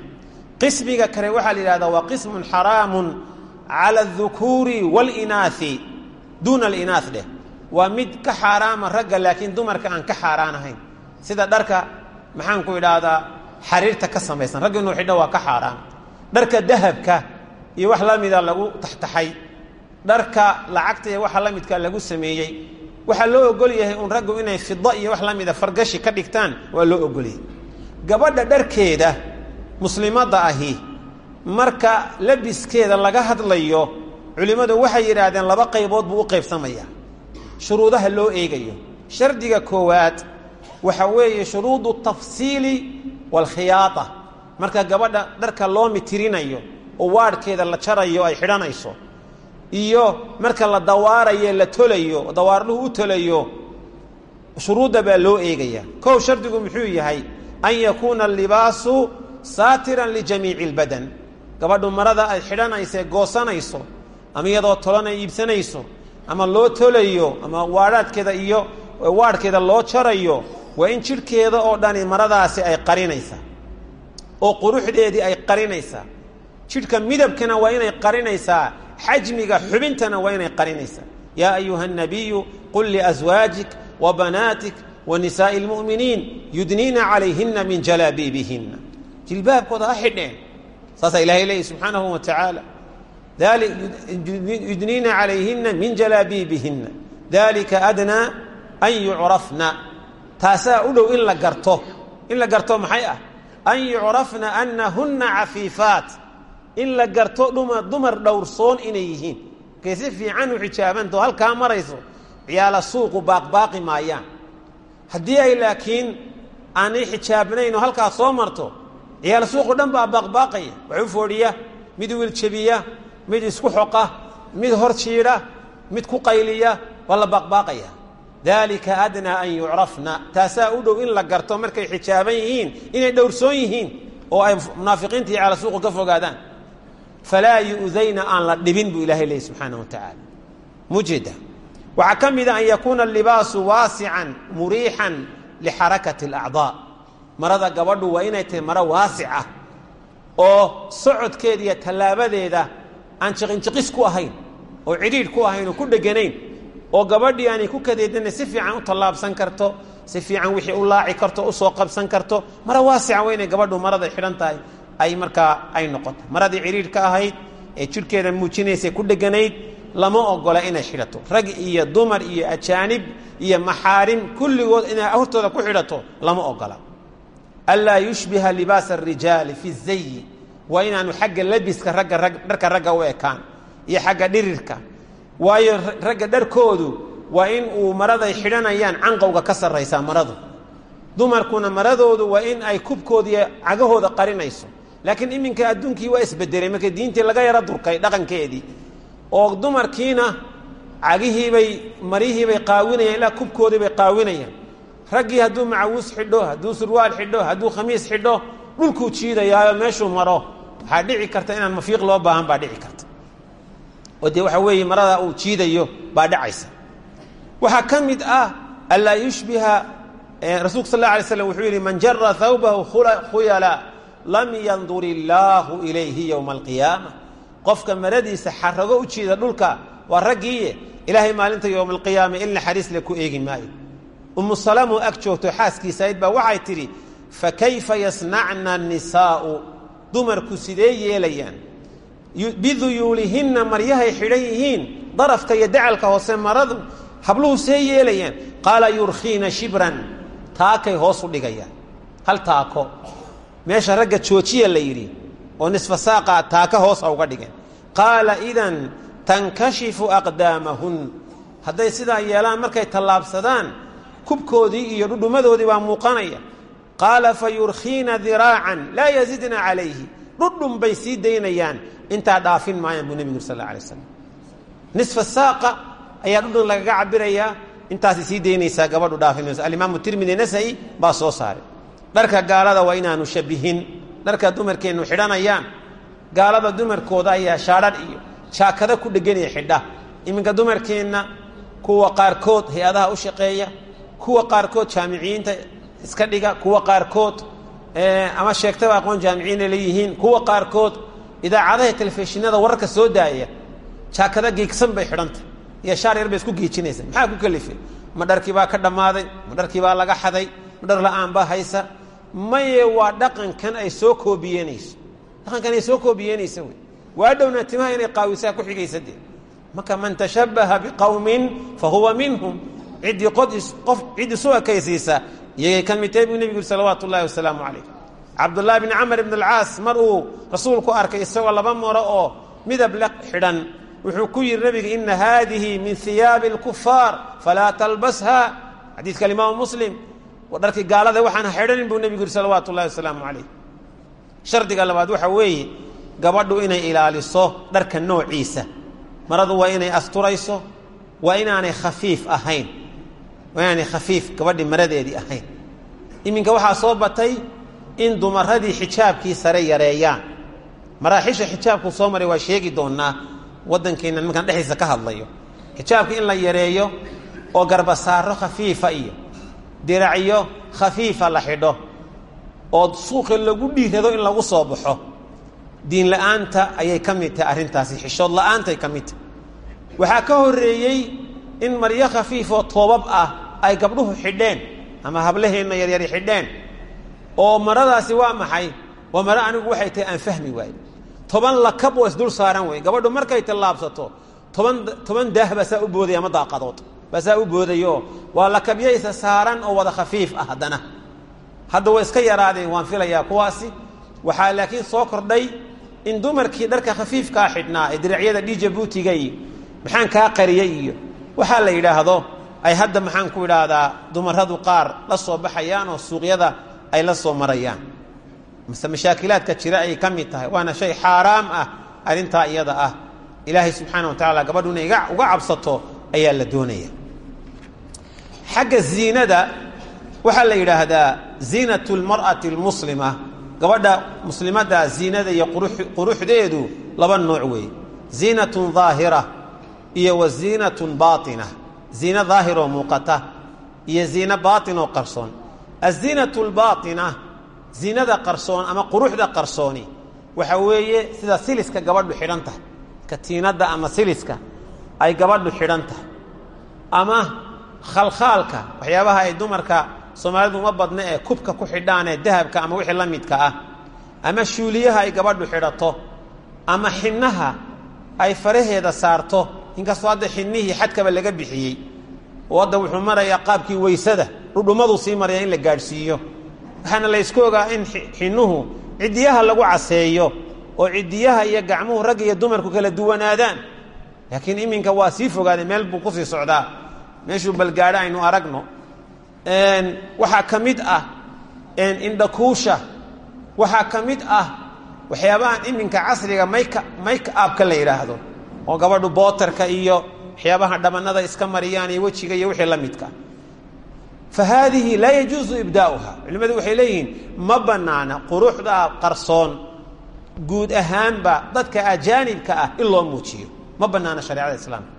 A: qismiga kale waxaa la yidhahdaa waa qismun xaraamun cala aldukuuri waalinaai duuna alinaah dheh. Waa mid ka xaaraama ragga laakiin dumarka aan ka xaaraan ahayn. Sida dharka maxaan ku idhaahdaa xariirta ka samaysan. Ragga inuu waa ka xaaraan dharka dahabka iyo wax la mida lagu taxtaxay. Dharka lacagta iyo waxa la midka lagu sameeyey. Waxaa loo ogol yahay un raggu inay fida iyo wax la mida fargashi ka dhigtaan waa loo ogolyahay. Gabadha dharkeeda muslimadda ahi marka labiskeeda laga hadlayo culimmadu waxay yidhaahdeen laba qaybood buu u qaybsamayaa shuruudaha loo eegayo. Shardiga koowaad waxa weeye shuruudu tafsiili waalkhiyaada marka gabadha dharka loo mitirinayo oo waadhkeeda la jarayo ay xidhanayso. Iyo marka la dawaarayo la tolayo dawaarluhu u tolayo shuruudda baa loo eegayaa kow shardigu muxuu yahay an yakuuna alibaasu saatiran lijamiici اlbadan gabadhu marada ay xidhanaysae goosanayso ama iyadoo tolan ay iibsanayso ama loo tolayo ama waadhaadkeeda iyo waadhkeeda loo jarayo waa in jidhkeeda oo dhani maradaasi ay qarinaysaa oo quruxdeedii ay qarinaysaa jidhka midabkana waa inay qarinaysaa xajmiga xubintana waa inay qarinaysaa yaa ayuha الnabiyu qul liأswaajik وbanaatik وnisaaءi اlmuؤminiin yudniina calayhina min jalaabiibihina jilbaabkooda ha xidheen saasaa ilahay leeyahy subxaanahu wa tacaala yudniina calayhina min jalaabiibihina dalika adnaa an yucrafna taasaa u dhow in la garto in la garto maxay ah an yucrafna anahuna cafiifaat in la garto dumar dhowrsoon inay yihiin. Markay si fiican u xijaabanto halkaa marayso ciyaala suuqu baaqbaaqi maayaan. Haddii ay laakiin aanay xijaabnayn halkaa soo marto ciyaal suuqu dhan baa baaqbaaqaya wax u foodhiya mid wiljabiya mid isku xoqa mid hor jiidha mid ku qayliya waa la baaqbaaqaya dalika adnaa an yucrafna. Taasaa u dhow in la garto markay xijaaban yihiin inay dhowrsoon yihiin oo ay munaafiqiinta iyo suuqu ka fogaadaan falaa yu'dayna aan la dhibin buu ilahay leeyay subxaana wa tacaala mujeeda waxaa ka mida an yakuuna alibaasu waasican muriixan lixarakati alacdaa marada gabadhu waa inay tahay maro waasic ah oo socodkeeda iyo tallaabadeeda aan jiqinjiqis ku ahayn oo cidhiidh ku ahayn oo ku dheganayn oo gabadhii aanay ku kadeedana si fiican u tallaabsan karto si fiican wixii u laaci karto u soo qabsan ay markaa ay noqoto. Maradii cidhiidh ka ahayd ee jidhkeeda muujinaysa ku dheganayd lama ogola inay xidhato. Rag iyo dumar iyo ajaanib iyo maxaarim kulligood inay hortooda ku xidhato lama ogola. Anlaa yushbiha libaasa arijaali fi zayi waa inaanu xagga labiska ragga dharka ragga u ekaan iyo xagga dhirirka. Waayo ragga dharkoodu waa in uu maraday xidhanayaan canqowga ka sarraysaa maradu. Dumarkuna maradoodu waa in ay kubkoodiiyo cagahooda qarinayso laakiin iminka adduunkii waa isbedelay marka diintii laga yaro durkay dhaqankeedii. Oo dumarkiina cagihiibay marihiibay qaawinayaan ilaa kubkoodiibay qaawinayaan. Raggii hadduu macawuus xidho hadduu surwaal xidho hadduu khamiis xidho dhulkuu jiidayaayo meeshuu maro. Waxaa dhici karta inaan mafiiq loo baahan baa dhici karta. Oo dee waxa weeye marada uu jiidayo baa dhacaysa. Waxaa ka mid ah anlaa yushbiha rasulku sal la alay slam wuxuu yidhi man jara thawbahu khuyala lam yandur illaahu ilayhi yowma alqiyaama qofka maradiisa xarago u jiida dhulka waa raggiiye ilaahay maalinta yowma alqiyaama il naxariis le ku eegi maayo. Umu salamoo ag joogto xaaskiisa ayd baa waxay tidhi fakayfa yasnacna nisaa'u dumarku sidee yeelayaan? Biduyuulihinna maryahay xidhan yihiin darafka iyo dacalka hoose maradu habluhu see yeelayaan? Qaala yurkiina shibran taakay hoos u dhigayaan. Hal taako meesha ragga joojiya la yidhi oo nisfa saaqa taaka hoos ha uga dhigeen. Qaala idan tankashifu aqdaamahun. Hadday sidaa yeelaan markay tallaabsadaan kubkoodii iyo dhudhumadoodii baa muuqanaya. Qaala fa diraacan laa yazidna calayhi. Dhudhun bay sii daynayaan. Intaa dhaafin maayaan buu nebigu sal alay slam nisfa ayaa dhudhun lagaga cabirayaa intaasay sii daynaysaa gabadhu dhaafin. Mayso alimaamu tirmidi nasai baa soo saaray dharka gaalada waa inaanu shabihin. Dharka dumarkeennu xidhanayaan gaalada dumarkooda ayaa shaadhadh iyo jaakada ku dheganaya xidha. Iminka dumarkeenna kuwa qaarkood hay'adaha u shaqeeya kuwa qaarkood jaamiciyiinta iska dhiga kuwa qaarkood ama sheegtaba aqoon jaamiciinay leeyihiin kuwa qaarkood idaacadaha telefishinada wararka soo daaya jaakada geegsan bay xidhantay iyo shaar yar isku geejinaysa maxaa ku kalifay? Ma dharkii baa ka dhammaaday ma dharkii baa laga xaday ma dhar la'aan baa haysa maye waa dhaqankan ay soo koobiyenayso dhaqankan ay soo koobiyenaysa wey. Waa dhowna timaha inay qaawisaa ku xigaysa marka man tashabbaha biqowmin fa huwa minhum. Ciddii qof cid isu ekaysiisa iyagay ka mid tahay buu nebigu yuri wasalaamu calayh. Cabdullaahi bni camar ibn alcaas mar uu rasuulku arkay isagoo laba maro oo midab le xidhan. Wuxuu ku yidhi nabiga ina haadihi min hiyaabi اlkufaar falaa talbasha xadiidka alimaamu muslim dharkii gaalada waxaan xidhanin buu nebigu yidhi salawaatu ullahi wasalaamu calayh. Shardiga labaad waxaa weeye gabadhu inay ilaaliso dharka noociisa. Maradu waa inay asturayso waa inaanay khafiif ahayn. Waa inaanay khafiif gabadhi maradeedii ahayn. Iminka waxaa soo batay in dumaradii xijaabkii sare yareeyaan. Maraaxisha xijaabku soo maray waa sheegi doonaa waddankeenna markaan dhexdiisa ka hadlayo. Xijaabka in la yareeyo oo garbasaaro khafiifa iyo diracyo khafiifa la xidho oo suuqa lagu dhiirado in lagu soo baxo. Diin la'aanta ayay ka mid tahay arrintaasi xishood la'aantaay ka mid tahay. Waxaa ka horreeyey in maryo khafiifoo toobab ah ay gabdhuhu xidheen ama hablaheenna yaryari xidheen. Oo maradaasi waa maxay? Waa maro anigu waxay tahay aan fahmi waaye toban lakab oo isdul saaran wey gabadhu markay tallaabsato toban toban daah baa saa u boodaya ama daaqadood baa saa u boodayo waa lakabyaysa saaran oo wada khafiif ah haddana. Hadda way iska yaraadeen waan filayaa kuwaasi. Waxaa laakiin soo kordhay in dumarkii dharka khafiifkaa xidhnaa ee diracyada dhijabuutiga iyo maxaan kaa qariyey iyo waxaa la yidhaahdo ay hadda maxaan ku idhaahdaa dumaradu qaar la soo baxayaan oo suuqyada ay la soo marayaan. Mase mashaakilaadka jira ayay ka mid tahay waana shay xaaraam ah arrintaa iyada ah. Ilaahay subxaana wa tacaala gabadhu inay uga cabsato ayaa la doonaya xagga ziinada waxaa la yidhaahdaa ziinat lmar'ati almuslima gabadha muslimadda ziinada iyo quruxdeedu laba nooc weeye. Ziinatun daahira iyo wa ziinatun baatina. Ziino daahiroo muuqata iyo ziino baatin oo qarsoon. Aziinatu lbaatina ziinada qarsoon ama quruxda qarsooni waxa weeye sida siliska gabadhu xidhan tahay. Katiinadda ama siliska ay gabadhu xidhan tahay. Ama khalkhaalka waxyaabaha ay dumarka soomaalidu uma badna ee kubka ku xidhaan ee dahabka ama wixii la midka ah ama shuuliyaha ay gabadhu xidhato ama xinnaha ay faraheeda saarto inkastoo hadda xinnihii xadkaba laga bixiyey oo wuxuu marayaa qaabkii weysada dhudhumaduu sii maraya in la gaadhsiiyo. Waxaana la ysku ogaa in xinnuhu ciddiyaha lagu caseeyo oo ciddiyaha iyo gacmuhu rag iyo dumarku kala duwanaadaan. Laakiin iminka waa sii fogaaday meel buu ku sii socdaa meeshuu balgaadho aynu aragno. Waxaa ka mid ah indhakuusha. Waxaa ka mid ah waxyaabahan iminka casriga mayka mayka aabka la yidhaahdo oo gabadhu bootarka iyo waxyaabaha dhabanada iska mariyaan iyo wejiga iyo wixii la midka. Fa haadihi yajuusu ibdaa'uha. Culimmadu waxay leeyihiin ma bannaana quruxda qarsoon guud ahaanba dadka ajaanibka ah in loo muujiyo. Ma banaana shareecada islaamka.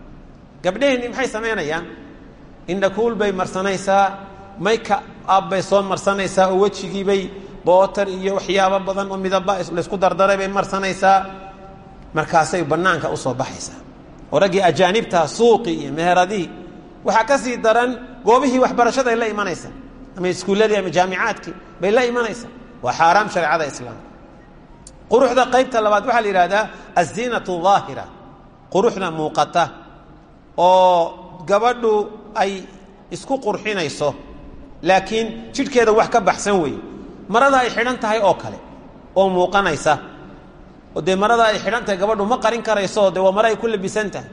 A: Gabdhaheenni maxay samaynayaan indhakuul bay marsanaysaa mayka ab bay soo marsanaysaa oo wejigiibay bootar iyo waxyaabo badan oo midaba laysku dardaray bay marsanaysaa markaasay bannaanka u soo baxaysaa oo raggii ajaanibtaha suuqii iyo meheradihii waxaa ka sii daran goobihii waxbarashaday la imanaysa. Ama iskuulladii ama jaamicaadkii bay la imanaysaa waa xaaraam shareecada islaamka. Quruxda qaybta labaad waxaa la yidhahdaa aziinatu daahira quruxda muuqata oo gabadhu ay isku qurxinayso laakiin jidhkeeda wax ka baxsan weeye. Marada ay xidhan tahay oo kale oo muuqanaysa. Oo dee ay xidhan tahay gabadhu ma qarin karayso dee waa ku labisan tahay.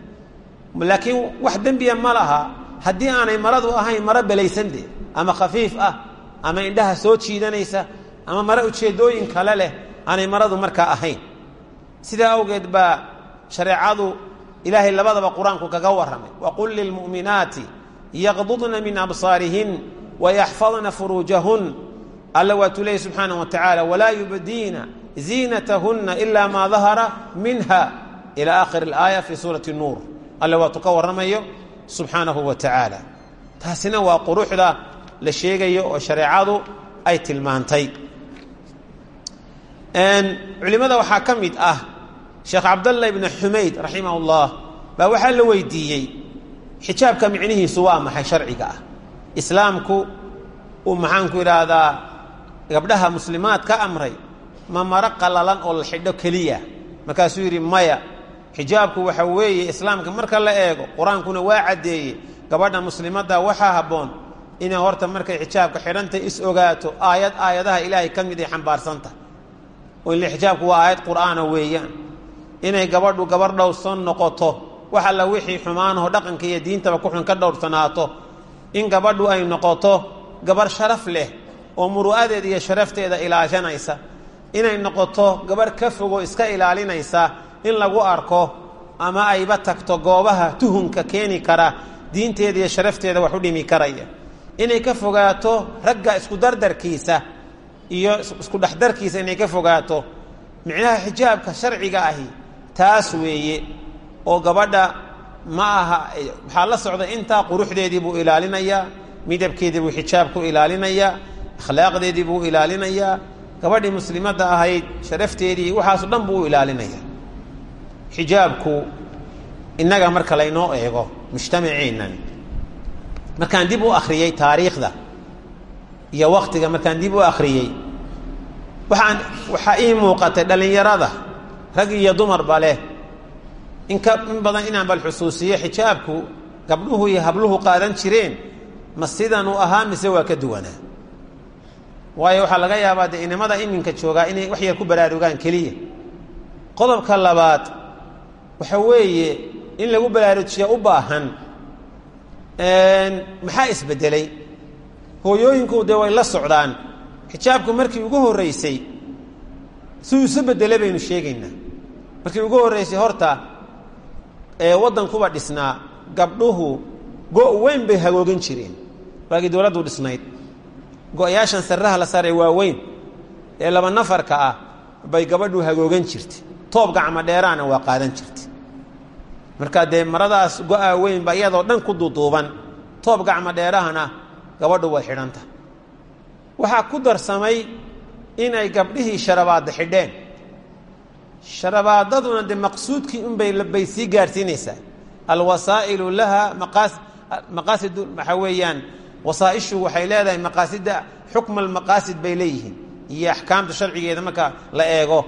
A: Laakiin wax dembiya ma laha haddii aanay maradu ahayn maro belaysan dee ama khafiif ah ama indhaha soo jiidanaysa ama mare ujeeddooyin kale leh aanay maradu markaa ahayn. Sidaa awgeed baa shareecadu ilaahay labadaba qur'aanku kaga warramay. Waqul lilmu'minaati yaqdudna min absaarihin wayaxfadna furuujahun. Alla waatuu leeyay subxaana wa tacaala walaa yubdiina ziinatahunna ilaa maa dahara minha ila aakhiri alaaya fii suurati nuur. Alle waatuu ka warramayo subxaanahu wa tacaala. Taasina waa quruxda la sheegayo oo shareecadu ay tilmaantay. Culimada waxaa ka mid ah sheekh cabdalla ibni xumayd raximah ullah baa la weydiiyey xijaabka micnihiisu waa maxay sharciga ah? Islaamku uu maxaanku idhaahdaa gabdhaha muslimaad ka amray ma maro qalalan oo la xidho keliya. Markaasuu yidhi maya xijaabku waxa weeye islaamka marka la eego qur'aankuna waa caddeeye gabadha muslimadda waxaa habboon inay horta markay xijaabka xidhantay is ogaato aayad aayadaha ilaahay ka mid ay xambaarsantahay oo ile xijaabku waa aayad qur'aana weeyaan. Inay gabadhu gabar noqoto wax alla wixii xumaanaho dhaqanka iyo diintaba ku xun ka dhowrsanaato. In gabadhu ay noqoto gabar sharaf leh oo muru'adeeda iyo sharafteeda ilaashanaysa. Inay noqoto gabarh ka fogo iska ilaalinaysa in lagu arko ama ayba tagto goobaha tuhunka keeni kara diinteeda iyo sharafteeda wax u dhimi karaya. Inay ka fogaato ragga isku dardarkiisa iyo isku dhexdarkiisa inay ka fogaato. Micnaha xijaabka sharciga ahi taas weeye oo gabadha ma aha waxaa la socda intaa quruxdeedii buu ilaalinayaa midabkeedii buu xijaabku ilaalinayaa akhlaaqdeedii buu ilaalinayaa gabadhii muslimadda ahayd sharafteedii waxaaso dhan buu u ilaalinaya. Xijaabku innaga marka laynoo eego mujtamaceennan markaan dib u akhriyey taariikhda iyo waktiga markaan dib u akhriyey waxaan waxaa ii muuqatay dhallinyarada rag iyo dumarba leh inka in badan inaan bal xusuusiyo xijaabku gabdhuhu iyo habluhu qaadan jireen ma sidan uu ahaa mise waa ka duwanaa? Waayo waxaa laga yaabaa dee inamada iminka joogaa inay wax yar ku baraarugaan keliya. Qodobka labaad waxa weeye in lagu baraarujiya u baahan maxaa isbedelay? Hooyooyinku dee way la socdaan. Xijaabku markii ugu horreysay siduu isu bedelay baynu sheegaynaa. Markii ugu horreysay horta ee waddankuba dhisnaa gabdhuhu go' weyn bay hagoogan jireen. Waagii dowladdu dhisnayd. Go-yaashan sarraha la saaray waaweyn ee laba nafarka ah bay gabadhu hagoogan jirtay. Toob gacmo dheeraana waa qaadan jirtay. Markaa dee maradaas go'aa weyn ba iyadoo dhan ku duuduuban toob gacmo dheerahana gabadhu way xidhanta waxaa ku darsamay inay gabdhihii sharabaadda xidheen sharabaadaduna dee maqsuudkii unbay bay sii gaadhsiinaysaa alwasaa'ilu laha maqaas maqaasid waxaa weeyaan wasaaishu waxay leedahay maqaasida xukma almaqaasid bay leeyihiin. Iyo axkaamta sharcigeeda marka la eego.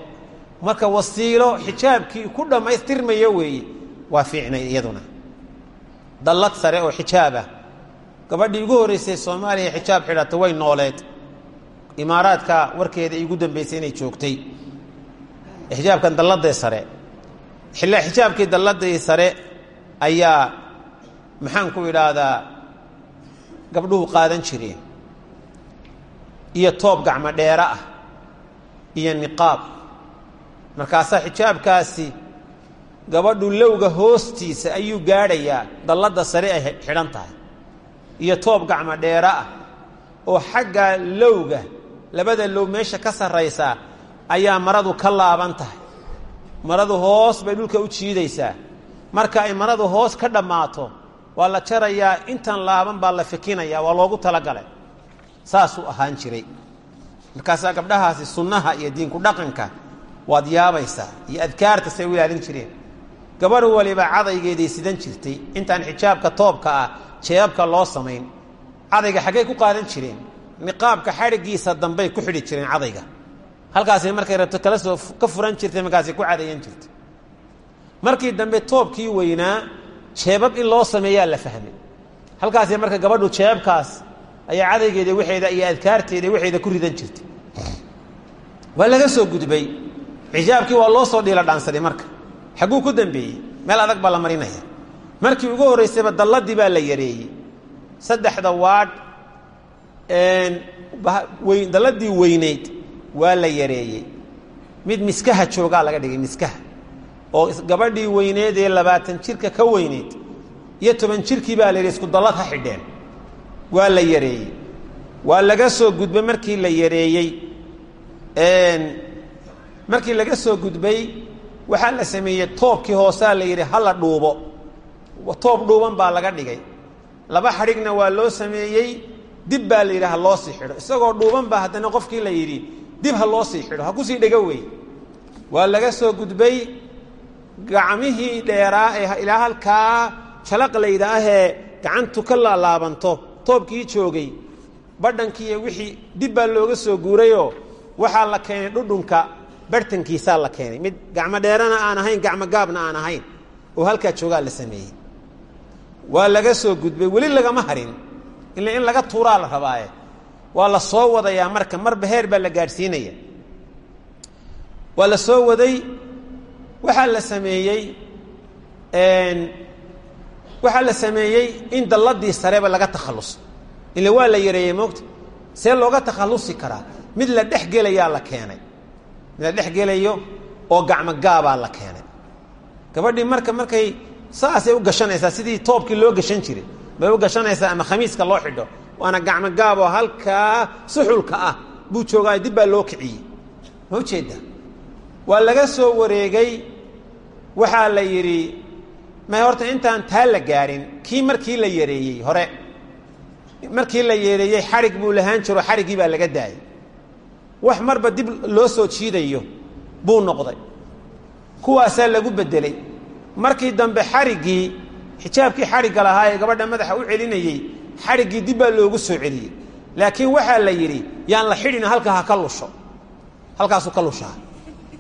A: Marka wasiilo xijaabkii ku dhammaystirmaya weeye waa fiicnay iyaduna. Dallad sare oo xijaabah gabadhii ugu horreysay soomaaliya xijaab xidhata way nooleed. Imaaraadka warkeeda igu dambeysay inay joogtay xijaabkan dalladee sare. Xijaabkii dalladii sare ayaa maxaan ku idhaahdaa gabdhuhu qaadan jireen iyo toob gacmo dheero ah iyo niqaab. Markaasaa xijaabkaasi gabadhu lowga hoostiisa ayuu gaadhayaa dalladda sare ay xidhan tahay. Iyo toob gacmo dheero ah oo xagga lowga labada low meesha ka sarraysaa ayaa maradu ka laaban tahay. Maradu hoos bay dhulka u jiidaysaa. Marka ay maradu hoos ka dhammaato waa la jarayaa intan laaban baa la fikinaya waa loogu talagalay. Saasuu ahaan jiray. Markaasaa gabdhahaasi sunnaha iyo diinku dhaqanka waad yaabaysaa iyo adkaarta say u ilaalin jireen. Gabadh waliba cadaygeeday sidan jirtay intaan xijaabka toobka ah jeebabka loo samayn cadayga xaggay ku qaadan jireen niqaabka xadhiggiisa dambey ku xidhi jireen cadayga halkaasay markay rabto kala soo ka furan jirtay markaasay ku cadayan jirtay. Markii dambe toobkii weynaa jeebab in loo sameeyaa la fahmay halkaasay marka gabadhu jeebabkaas ayaa cadaygeeda waxeeda iyo adkaarteeda waxeeda ku ridan jirtay. Waa laga soo gudbay. Xijaabkii waa loo soo dhiila dhaansaday marka. Xagguu ku dambeeyey. Meel adag baa la marinaya. Markii ugu horraysayba dalladii baa la yareeyey. Saddexda waadh weyn dalladii weynayd waa la yareeyey. Mid miskaha joogaa laga dhigay miskaha. Oo gabadhii weyneed ee labaatan jirka ka weyneyd iyo toban jirkii baa la yidhi isku dallad ha xidheen. Waa la yareeyey. Waa laga soo gudbay markii la yareeyey markii laga soo gudbay waxaa la sameeyey toobkii hoosaa la yidhi hala dhuubo. Toob dhuuban baa laga dhigay. Laba xadhigna waa loo sameeyey dib baa la yidhi ha loo sii xidho isagoo dhuuban baa haddana qofkii la yidhi dib ha loo sii xidho ha ku sii dhego wey. Waa laga soo gudbay gacmihii dheeraa ee ilaa halkaa jalaqlayda ahee gacantu ka laalaabanto toobkii joogay badhankii iyo wixii dib baa looga soo guurayoo waxaa la keenay dhudhunka barhtankiisaa la keenay. Mid gacmo dheerana aan ahayn gacmo gaabna aan ahayn oo halkaa joogaa la sameeyey. Waa laga soo gudbay weli lagama harin ila in laga tuuraa la rabaaye waa la soo wadayaa marka marba heer baa la gaadhsiinaya. Waa la soo waday waxaa la sameeyey waxaa la sameeyey in dalladii sareba laga takhalluso ila waa la yareeyey moogta see looga takhallusi karaa. Mid la dhex gelayaa la keenay. Mid la dhex gelayo oo gacmo gaabaa la keenay. Gabadhii marka markay saasay u gashanaysaa sidii toobkii loo gashan jiray. Bay u gashanaysaa ama khamiiska loo xidho waana gacmo gaaboo halkaa suxulka ah buu joogaa dib baa loo kiciyey. Ma ujeedda waa laga soo wareegay waxaa la yidhi may horta intaan taa la gaadhin kii markii la yareeyey hore. Markii la yareeyey xadhig buu lahaan jiro xadhiggii baa laga daayay wax marba dib loo soo jiidayo buu noqday. Kuwaasaa lagu bedelay markii dambe xadhiggii xijaabkii xadhigga lahaa ee gabadha madaxa u celinayey xadhiggii dib baa loogu soo celiyey. Laakiin waxaa la yidhi yaan la xidhin halka ha ka lusho. Halkaasuu ka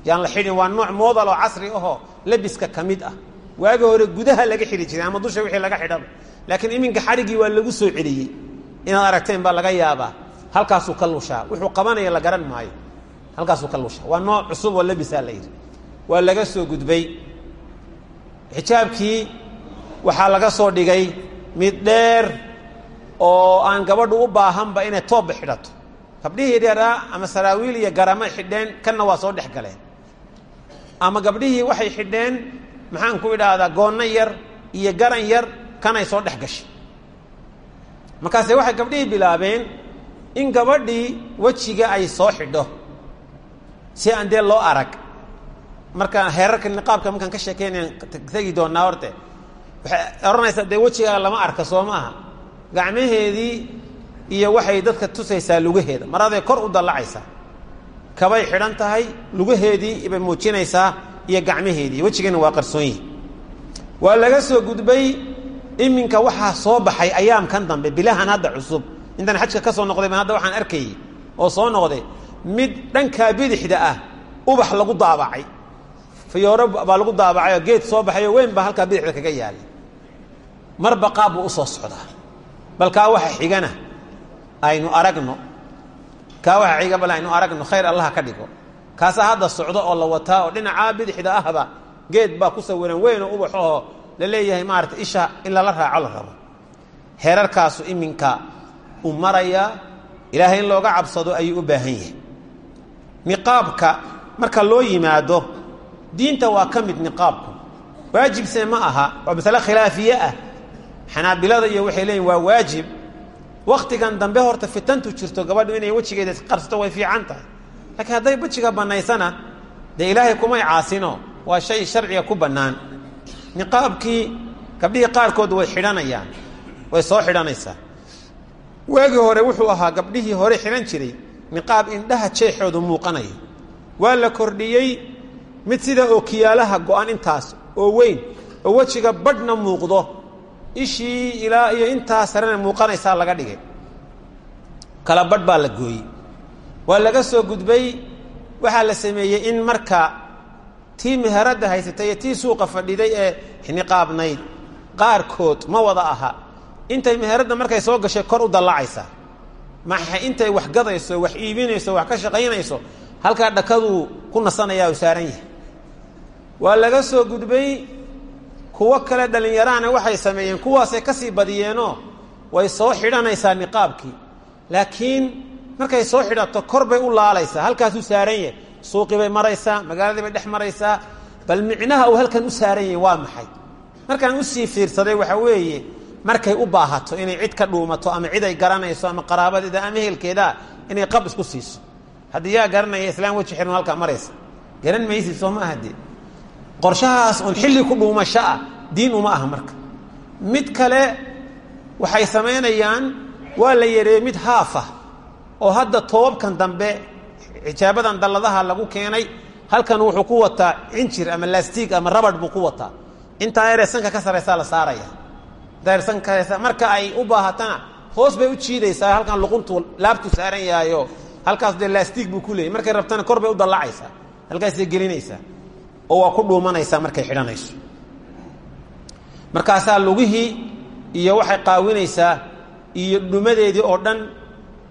A: yaan la xidhin waa nooc moodal oo casri ahoo labiska ka ah. Waagi hore gudaha laga xidhi jiray ama dusha wixii laga xidhaba laakiin iminka xadhiggii waa lagu soo celiyey. Inaad aragteen baa laga yaabaa halkaasuu ka lushaa. Wuxuu qabanaya la garan maayo. Halkaasuu ka lushaa. Waa nooc cusub oo labisaa la yidhi. Waa laga soo gudbay. Xijaabkii waxaa laga soo dhigay mid dheer oo aan gabadhu u baahanba inay toobba xidhato gabdhihii dheeraa ama saraawiil iyo garamay xidheen kanna waa soo dhex galeen. Ama gabdhihii waxay xidheen maxaan ku idhaahdaa goonno yar iyo garan yar kanay soo dhex gashay. Markaase waxay gabdhihii bilaabeen in gabadhii wejiga ay soo xidho si aan dee loo arag. Marka heerarka niqaabka markaan ka sheekeynayan tegi doonaa horte waxay odhanaysaa dee wejigaaga lama arka soo maaha gacmaheedii iyo waxay dadka tusaysaa lugaheeda. Maraday kor u dallacaysaa kabay xidhan tahay lugaheedii bay muujinaysaa iyo gacmaheedii. Wejigeena waa qarsoon yihi waa laga soo gudbay iminka waxaa soo baxay ayaamkan dambe bilahan hadda cusub. Intaan xajka ka soo noqday baan hadda waxaan arkayay oo soo noqday mid dhankaa bidixda ah ubax lagu daabacay. Fayooro baa lagu daabacay oo geed soo baxay oo weyn baa halkaa bidixda kaga yaalay. Marba qaab buu u soo socdaa bal kaa waxa xigana aynu aragno kaa waxa xiga bal aynu aragno khayr allaha ka dhigo. Kaasaa hadda socdo oo la wataa oo dhinacaa bidixda ahba geed baa ku sawiran weyn oo ubaxoo la leeyahay maarata isha in lala raaco la rabo. Heerarkaasu iminka uu marayaa ilaahay in looga cabsado ayuu u baahan yahay. Niqaabka marka loo yimaado diinta waa ka mid niqaabku. Waajibse ma aha waa masale khilaafiye ah xanaabilada iyo waxay leeyihiin waa waajib. Waktigan dambe horta fitantu jirto gabadhu inay wejigeeda qarsato way fiican tahay. Laakiin hadday wejiga bannaysana dee ilaahay kumay caasino? Waa shay sharciga ku bannaan. Niqaabkii gabdhihii qaarkood way xidhanayaan way soo xidhanaysaa. Waagii hore wuxuu ahaa gabdhihii hore xidhan jiray niqaab indhaha jeexoodu muuqanaya. Waa la kordhiyey mid sida ookiyaalaha go-an intaas oo weyn oo wejiga badhna muuqdo ishii ilaa iyo intaa sarena muuqanaysaa laga dhigay. Kala badh baa la gooyey. Waa laga soo gudbay waxaa la sameeyey in marka tii meheradda haysatay iyo tii suuqa fadhiday ee niqaabnayd qaarkood ma wada aha. Intay meheradda markay soo gashay kor u dallacaysaa. Maxa intay wax gadayso wax iibinayso wax ka shaqaynayso halkaa dhakaduu ku nasanayaa u saaran yahay. Waa laga soo gudbay kuwo kale dhallinyarahana waxay sameeyeen kuwaasay ka sii badiyeenoo way soo xidhanaysaa niqaabkii. Laakiin markay soo xidhato kor bay u laalaysaa halkaasuu saaran yahay. Suuqii bay maraysaa magaaladii bay dhex maraysaa bal micnaha uu halkan u saaran yahay waa maxay? Markaan u sii fiirsaday waxaa weeye markay u baahato inay cid ka dhuumato ama cid ay garanayso ama qaraabadeeda ama ehelkeedaa inay qab isku siiso. Haddii yaa garanaya islaam weji halkaa maraysa. Garan maysid soo ma aha dee qorshahaas oon xilli ku dhuumasho ah diin uma aha marka. Mid kale waxay samaynayaan waa la yareeyey mid haafah oo hadda toobabkan dambe xijaabadan dalladaha lagu keenay halkan wuxuu ku wataa cinjir ama lastiig ama rabadh buu ku wataa. Intaa yaree sanka ka saraysaa la saaraya. Sanka marka ay u baahatana hoos bay u jiidaysaa halkan luquntu laabtu saaran yahayo halkaas dee lastiig buu ku leeyay. Markay rabtana kor bay u dallacaysaa halkaasay gelinaysaa oo waa ku dhuumanaysaa markay xidhanayso markaasaa lugihii iyo waxay qaawinaysaa iyo dhumadeedii oo dhan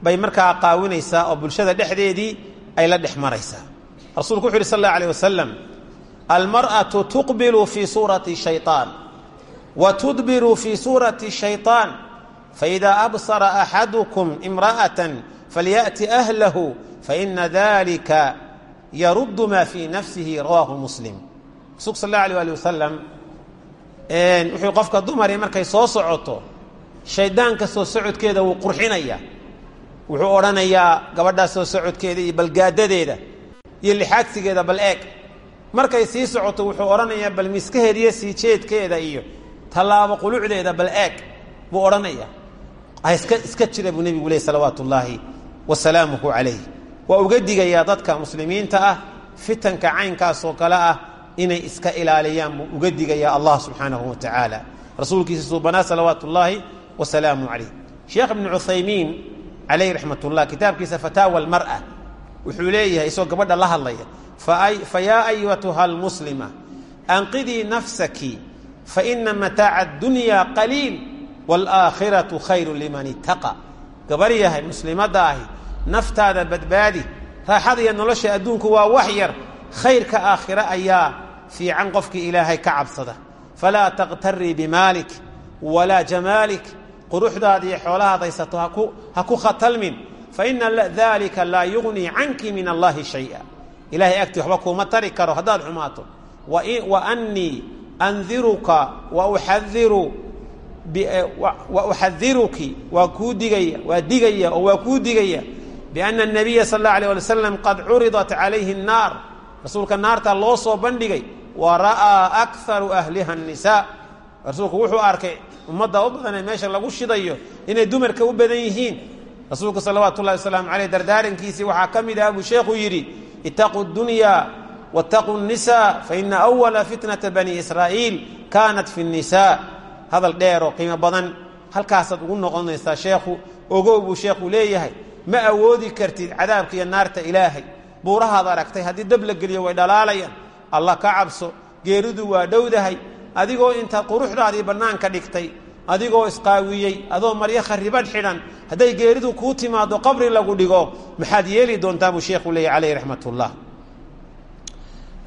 A: bay markaa qaawinaysaa oo bulshada dhexdeedii ay la dhex maraysaa rasuulku wuxu uhi sal اllah alيه wasalam almarأaةu tuqbilu fii suurati shayطaan wa tudbiru fii suurati shayطaan faإida absara axadukum imra'aة falyaأti أhlahu faina dalika yaruddu maa fii nafsihi rawaahu muslim rasuulku sal allahu alay ali wasalam wuxuu qofka dumari markay soo socoto shayddaanka soo socodkeeda wuu qurxinayaa wuxuu odhanayaa gabadhaa soo socodkeeda iyo balgaadadeeda iyo lixaadsigeeda bal eeg markay sii socoto wuxuu odhanayaa bal miskaheeda iyo sii jeedkeeda iyo tallaabo qulucdeeda bal eeg buu odhanayaa iska jira buu nebigu leh salawaatu ullaahi wasalaamuhu calayh waa uga digayaa dadka muslimiinta ah fitanka caynkaasoo kale ah inay iska ilaaliyaan buu uga digayaa allah subxaanahu wa tacaala rasuulkiisa suubanaa salawaatu ullaahi wasalaamu calayh. Sheekh ibnu cuthaymiin calayh raxmat ullah kitaabkiisa fataawa almar'a wuxuu leeyahay isagoo gabadha la hadlaya fa yaa almuslima anqidii nafsaki faina mataaca addunya qaliil waalaakhiratu khayru liman ittaqa. Gabar yahay muslimadda ahi naftaada badbaadi raaxada nolosha adduunku waa wax yar. Khayrka aakhire ayaa fiican qofkii ilaahay ka cabsada. Falaa taqtarii bimaalik walaa jamaalik quruxdaada iyo xoolahaad haysato ha ku khatalmin. Faina dalika laa yugnii canki min allahi shaya. Ilahay agtii waxba kuuma tari karo haddaad xumaato. Wa annii andiruka wa uxadiru wa uxadiruki waa kuu digaya waa digaya oo waa kuu digaya bianna anabiya sal allahu alayh wali wasalam qad curidat calayhi annaar rasuulka naartaa loo soo bandhigay wa ra'aa akharu ahliha annisaa rasuulku wuxuu arkay ummadda u badanee meesha lagu shidayo inay dumarka u badan yihiin rasuulku salawaatu ullahi wasalaamu caleyh dardaarankiisii waxaa ka mid ah buu sheekhu yidhi itaquu dunyaa waataquu nnisaa faina awala fitnata bani israa'iil kaanat fi nnisaa hadal dheer oo qiimo badan halkaasaad ugu noqonaysaa sheekhu ogow ma awoodi kartid cadaabka iyo naarta ilaahay? Buurahaad aragtay haddii dab la geliyo way dhalaalayaan. Allah ka cabso geeridu waa dhowdahay. Adigoo intaad quruxdaadii bannaanka dhigtay adigoo isqaawiyey adoo maryo kharibadh xidhan hadday geeridu kuu timaado qabri lagu dhigo maxaad yeeli doontaa buu sheekhu leeyahy caleyh raxmat ullah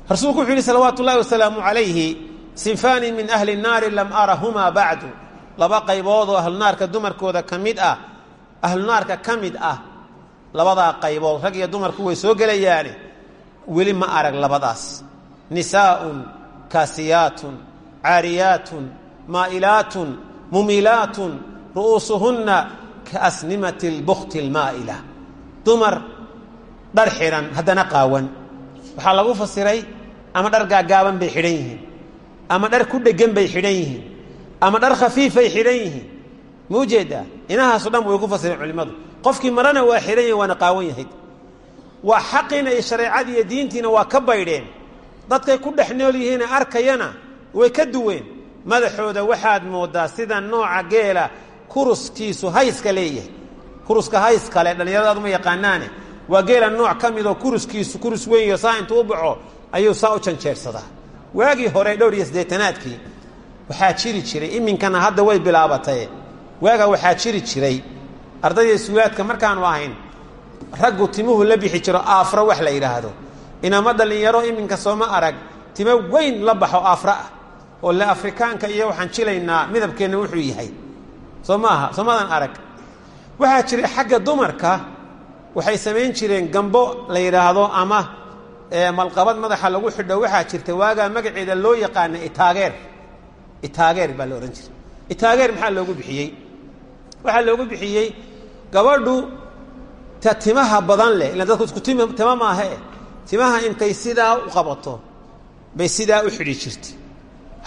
A: rasuulku wuxuu yihi salawaatu ullahi wasalaamu calayhi sinfaani min ahli nnaari lam arahumaa bacdu. Laba qaybood oo ahlunaarka dumarkooda ka mid ah ahlunaarka ka mid ah labadaa qaybood rag iyo dumarku way soo gelayaane weli ma arag labadaas. Nisaaun kaasiyaatun caariyaatun maa'ilaatun mumilaatun ru'uusuhunna kaasnimati lbukti lmaa'ila dumar dhar xidhan haddana qaawan. Waxaa lagu fasiray ama dhar gaagaaban bay xidhan yihiin ama dhar ku dhegan bay xidhan yihiin ama dhar khafiifay xidhan yihiin ma u jeedaa inahaaso dhan way ku fasireen culimmadu. Qofkii marana waa xidhan yahi waana qaawan yahay. Waa xaqiina iyo iyo diintiina waa ka baydheen. Dadkay ku dhex nool yihiine arkayana way ka duween. Madaxooda waxaad moodaa sida nooca geela kuruskiisu hayska leeyahay. Kuruska hayskale dhallinyaradaadu ma yaqaanaane. Waa geela nooc ka midoo kuruskiisu kurus weynyo saa intuu u ayuu saa u janjeersadaa waagii hore dhowr iyo siddeetanaadkii waxaa jiri jiray iminkana hadda way bilaabatay waagaa waxaa jiri jiray ardayda suwaadka markaanu ahayn raggu timuhu la bixi jiro aafro wax la yidhaahdo inama dhallinyaro iminka sooma arag timo weyn la baxo ah oo le afrikaanka iyo waxaan jilaynaa midabkeenna wuxuu yahay. Soo maaha arag. Waxaa jiray xagga dumarka waxay samayn jireen gambo la yidhaahdo ama malqabad madaxa lagu xidho waxaa jirta waagaa magaceeda loo yaqaana itaageer. Itaageer baa la odhan jiray. Itaageer maxaa loogu bixiyey waxaa loogu bixiyey gabadhu ta timaha badan leh ila dadku isku tim tima maahe timaha intay sidaa u qabato bay sidaa u xidhi jirtay.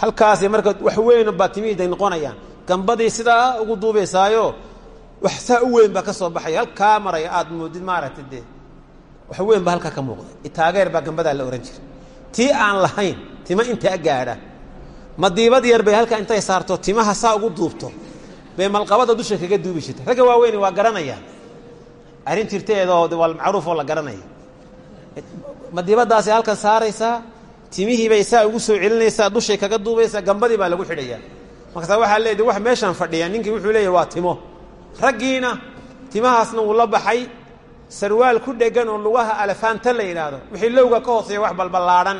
A: Halkaasi marka wax weyn baa timihiiday noqonayaan. Gambadii sidaa ugu duubaysaayo wax saa u weyn baa ka soo baxaya. Halkaa maraya aad moodid maaragtay dee. Wax weyn baa halkaa ka muuqda itaageer baa gambadaa la ohan jiray. Tii aan lahayn tima intaa gaadha. Madiibad yar bay halkaa intay saarto timaha saa ugu duubto bay malqabada dusha kaga duubi jirtay ragga waaweyni waa garanayaan arrin jirteedoo de waa macruuf oo la garanaya. Madiibadaasay halkan saaraysaa timihii saa ugu soo celinaysaa dushay kaga duubaysaa gambadii baa lagu xidhayaa markaasa waxaa leedi wax meeshaan fadhiya ninkii wuxuu leeyahy waa timo. Raggiina timahaasna wuu la baxay. Sarwaal ku dhegan oo lugaha alafaanta la yidhaahdo. Wixii lowga ka hooseeya wax balballaadhan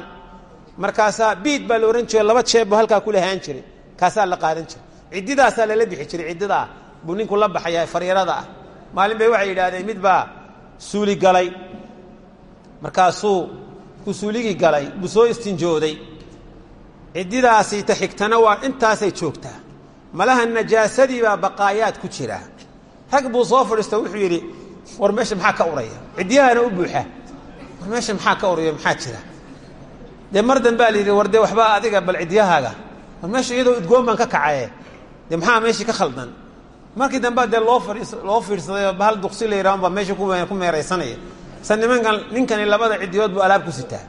A: markaasaa biid baa la ohan jiro laba jeebbu halkaa ku lahaan jiray. Kaasaa la qaadan jiray ciddidaasaa lala bixi jiray ciddidaa buu ninku la baxaya fariirada ah. Maalin bay waxay yidhahdeen mid suuli galay. Markaasuu ku suuligii galay buu istinjooday ciddidaasi ta xigtana waa intaasay joogtaa. Malaha najaasadii baa baqaayaad ku jira. Rag buu soo fadhiisto wuxuu yidhi war meesha maxaa ka uraya? Ciddiyahana u buuxa. War meesha maxaa ka uraya? Maxaa jira? Dee mar dan baa la yidhi war adiga bal cidyahaaga war meesha iyadoo udgoon ka kacaye dee maxaa meeshii ka khaldan? Markii dambea dee loo loo fiidsadayoo bahal duqsi la yidhahan baa meesha ku meeraysanaya sa nimankan ninkani labada ciddiyood buu alaab ku sitaa.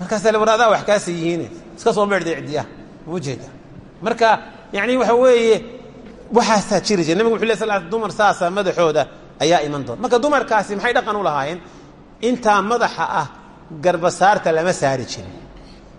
A: Markaasa war wax kaasa yihiine iska soo meerdhay ciddiyaha. Ma marka yacni waxa weeye waxaasaa jiri jira nabig wuxu ley sal dumar saasa madaxooda ayaa iman doona marka dumarkaasi maxay dhaqan u lahaayeen? Intaa madaxa ah garbasaarta lama saari jirin.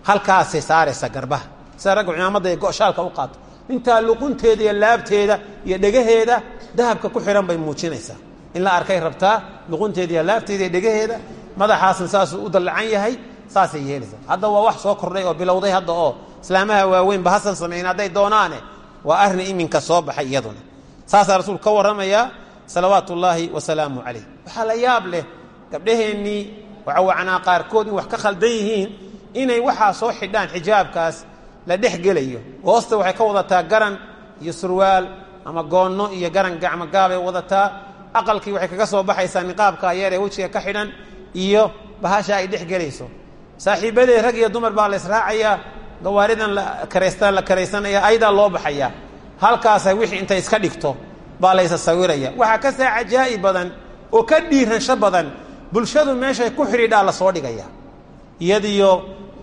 A: Halkaasay saaraysaa garbaha. Sida ragga cimaamadda ee go'shaalka u qaato intaa luqunteeda iyo laabteeda iyo dhegaheeda dahabka ku xidhan bay muujinaysaa. In la arkay rabtaa luqunteeda iyo laabteeda iyo dhegaheeda madaxaasna saasuu u dallacan yahay saasay yeelaysaa. Hadda waa wax soo kordhay oo bilowday hadda oo islaamaha waaweynba hasan samayn hadday doonaane waa arrin iminka soo baxay iyaduna. Saasaa rasuulku ka warramayaa salawaatu ullaahi wasalaamu calayh. Waxaa la yaab leh gabdhaheennii wacawacnaa qaarkood in wax ka khaldan yihiin inay waxaa soo xidhaan xijaabkaas la dhex gelayo. Hoosta waxay ka wadataa garan iyo surwaal ama goonno iyo garan gacmo gaabay wadataa. Aqalkii waxay kaga soo baxaysaa niqaabka yeer ee wejiga ka xidhan iyo bahasha ay dhex gelayso. Saaxiibadee rag iyo dumar baa la israacayaa gawaaridan la karaystaan la karaysanaya aydaa loo baxayaa. Halkaasa wixii intay iska dhigto baa laysa sawiraya. Waxaa ka saa cajaa'i badan oo ka dhiiransho badan. Bulshadu meeshay ku xidhiidhaa la soo dhigaya. Iyadiyo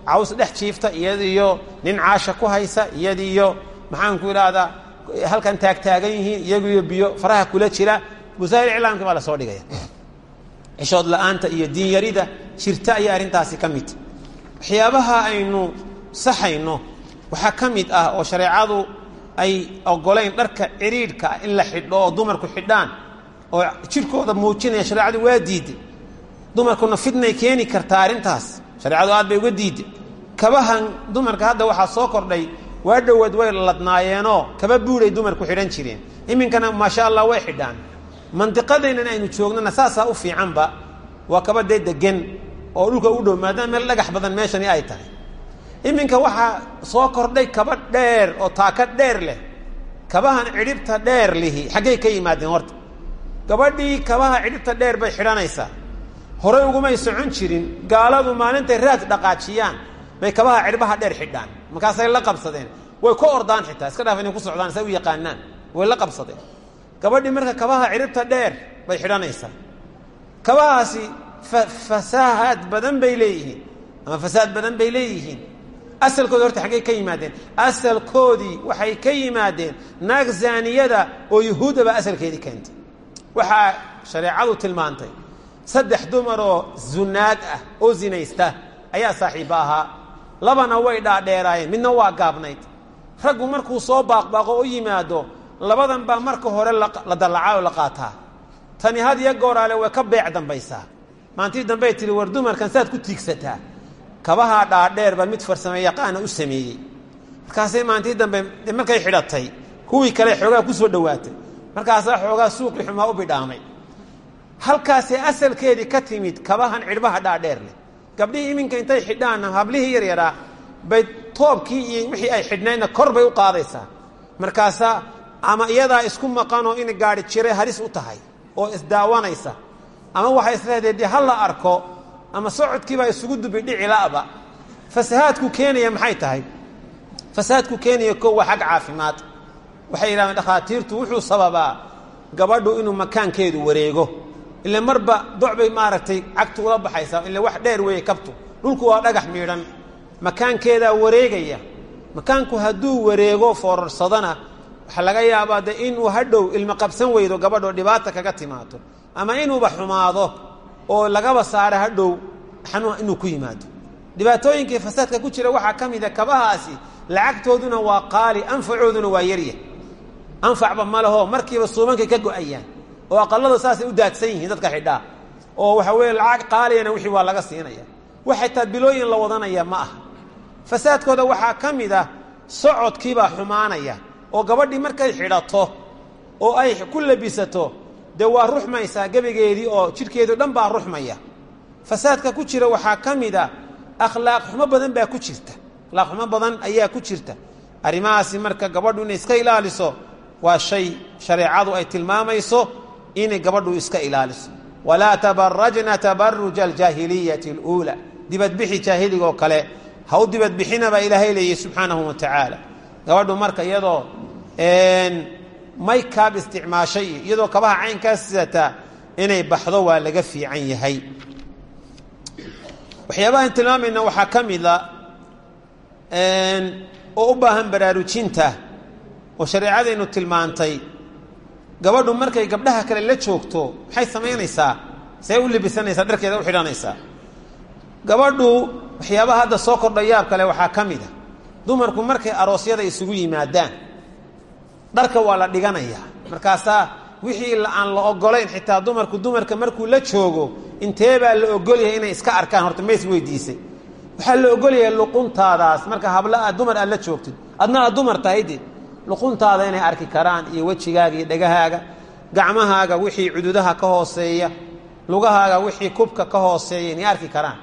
A: caws dhex jiifta iyadiyo nin caasha ku haysa iyadiyo maxaanku idhaahdaa halkan taagtaagan yihiin iyagiyo biyo faraha kula jira. Wasaa'il iclaamka baa la soo dhigaya. Xishood la'aanta iyo diinyarida jirta ayay arrintaasi ka mid. Waxyaabaha aynu saxayno waxaa ka mid ah oo shareecadu ay ogolayn dharka ciriidhka in la xidho oo dumarku xidhaan oo jirkooda muujinaya shareecadu waa diiday dumarkuna fidnay keeni kartaa arrintaas shareecadu aad bay uga diiday kabahan dumarka hadda waxaa soo kordhay waa dhowaad way ladnaayeenoo kaba buuday dumarku xidhan jireen. Iminkana maasha allah way xidhaan. Mandiqadaynan aynu joognana saasaa u fiicanba waa kaba dee degan oo dhulka u dhow maadaama meel dhagax badan meeshani ay tahay. Iminka waxaa soo kordhay kaba dheer oo taaka dheer leh. Kabahan cidhibta dheer lihi xaggay ka yimaadeen horta. Gabadhii kabaha cidhibta dheer bay xidhanaysaa horey ugumay socon jirin gaaladu maalintay raad dhaqaajiyaan bay kabaha cidhbaha dheer xidhaan. Markaasay la qabsadeen. Way ku ordaan xitaa iska dhaaf inay ku socdaan say u yaqaanaan. Way la qabsadeen. Gabadhii marka kabaha ciribta dheer bay xidhanaysaa kabahaasi fasahaad badan bay leeyihiin ama fasaad badan bay leeyihiin. Asalkoodi horta xaggay ka yimaadeen. Asalkoodii waxay ka yimaadeen naag zaaniyada oo yuhuudda baa asalkeedii keentay. Waxaa shareecadu tilmaantay saddex dumar oo zunaad ah oo zinaysta ayaa saaxiibba ahaa labana way dhaadheeraayeen midna waa gaabnayd. Raggu markuu soo baaqbaaqo u yimaado labadan baa marka hore la dallacaa oo la qaataa. Tani had iyo gooraale way ka beec dambaysaa. Maantii dambey tihi war dumarkan saad ku tiigsataa. Kabahaa dhaadheer baa mid farsame yaqaana u sameeyey. Markaasay maantii dambe markay xidhatay kuwii kale xoogaa ku soo dhowaatay. Markaasaa xoogaa suuqii xumaa u bidhaamay halkaasee asalkeedii ka timid kabahan cidhbaha dhaadheer leh gabdhihii iminka intay xidhaan hablihii yaryaraa bay toobkii iyo wixii ay xidhnaydna kor bay u qaadaysaa. Markaasaa ama iyadaa isku maqanoo in gaadhi jire halis u tahay oo isdaawanaysa ama waxay isleedahay dee la arko ama socodkiibaa isugu dubi dhici la'ba. Fasahaadku keenaya maxay tahay? Fasahaadku keenaya ko waa xag caafimaad. Waxay yidhahdeen dhakhaatiirtu wuxuu sababaa gabadhu inuu makaankeedu wareego ile marba doc bay maaragtay cagtu ula baxaysaa ile wax dheer weeye kabtu. Dhulku waa dhagax miidhan. Makaankeedaa wareegaya. Makaanku hadduu wareego foorarsadana waxaa laga yaabaa de inuu hadhow ilmo qabsan weydo gabadho dhibaata kaga timaado ama inuuba xumaado oo lagaba saara hadhow xanuun inuu ku yimaado. Dhibaatooyinkii fasaadka ku jira waxaa ka mida kabahaasi lacagtooduna waa qaali anfacooduna waa yarya anfacba ma leho markiiba suumankay ka go'ayaan oo aqalada saasay u daadsan yihiin dadka xidhaa oo waxa weeye lacag qaaliyana wixii waa laga siinaya. Wax xitaa bilooyin la wadanaya ma aha. Fasaadkooda waxaa ka mid ah xumaanaya oo gabadhii markay xidhato oo ay ku labisato dee waa ruxmaysaa oo jidhkeedu dhan baa ruxmaya. Fasaadka ku jira waxaa ka mid a akhlaaq xumo badan baa ku jirta. Akhlaaq xumo badan ayaa ku jirta. Arrimahaasi marka gabadhu inay iska ilaaliso waa shay shareecadu ay tilmaamayso inay gabadhu iska ilaaliso. Walaa tabarajna tabaruja aljaahiliyati اluula dibadbixi jaahiliga oo kale. Ha u dibadbixina baa ilaahay leeyahy subxaanahu wa tacaala. Gabadhu marka iyadoo maykaab isticmaashay iyadoo kabaha caynkaas sidataa inay baxdo waa laga fiican yahay. Waxyaabahaan tilmaamayna waxaa ka mida oo u baahan baraarujinta oo shareecadaynu tilmaantay gabadhu markay gabdhaha kale la joogto maxay samaynaysaa? See u libisanaysaa dharkeeda u xidhanaysaa. Gabadhu waxyaabaha hadda soo kordha yaab waxaa ka mid a dumarku markay aroosyada isugu yimaadaan dharka waa la dhiganayaa. Markaasaa wixii aan la ogolayn xitaa dumarku dumarka markuu la joogo inteebaa la ogolyahay inay iska arkaan? Horta mays weydiisay waxaa la ogolyahay luquntaadaas. Marka habla dumar aad la joogtid adna aad dumar tahayde luquntaada inay arki karaan iyo wejigaaga iyo dhegahaaga gacmahaaga wixii cududaha ka hooseeya lugahaaga wixii kubka ka hooseeya inay arki karaan.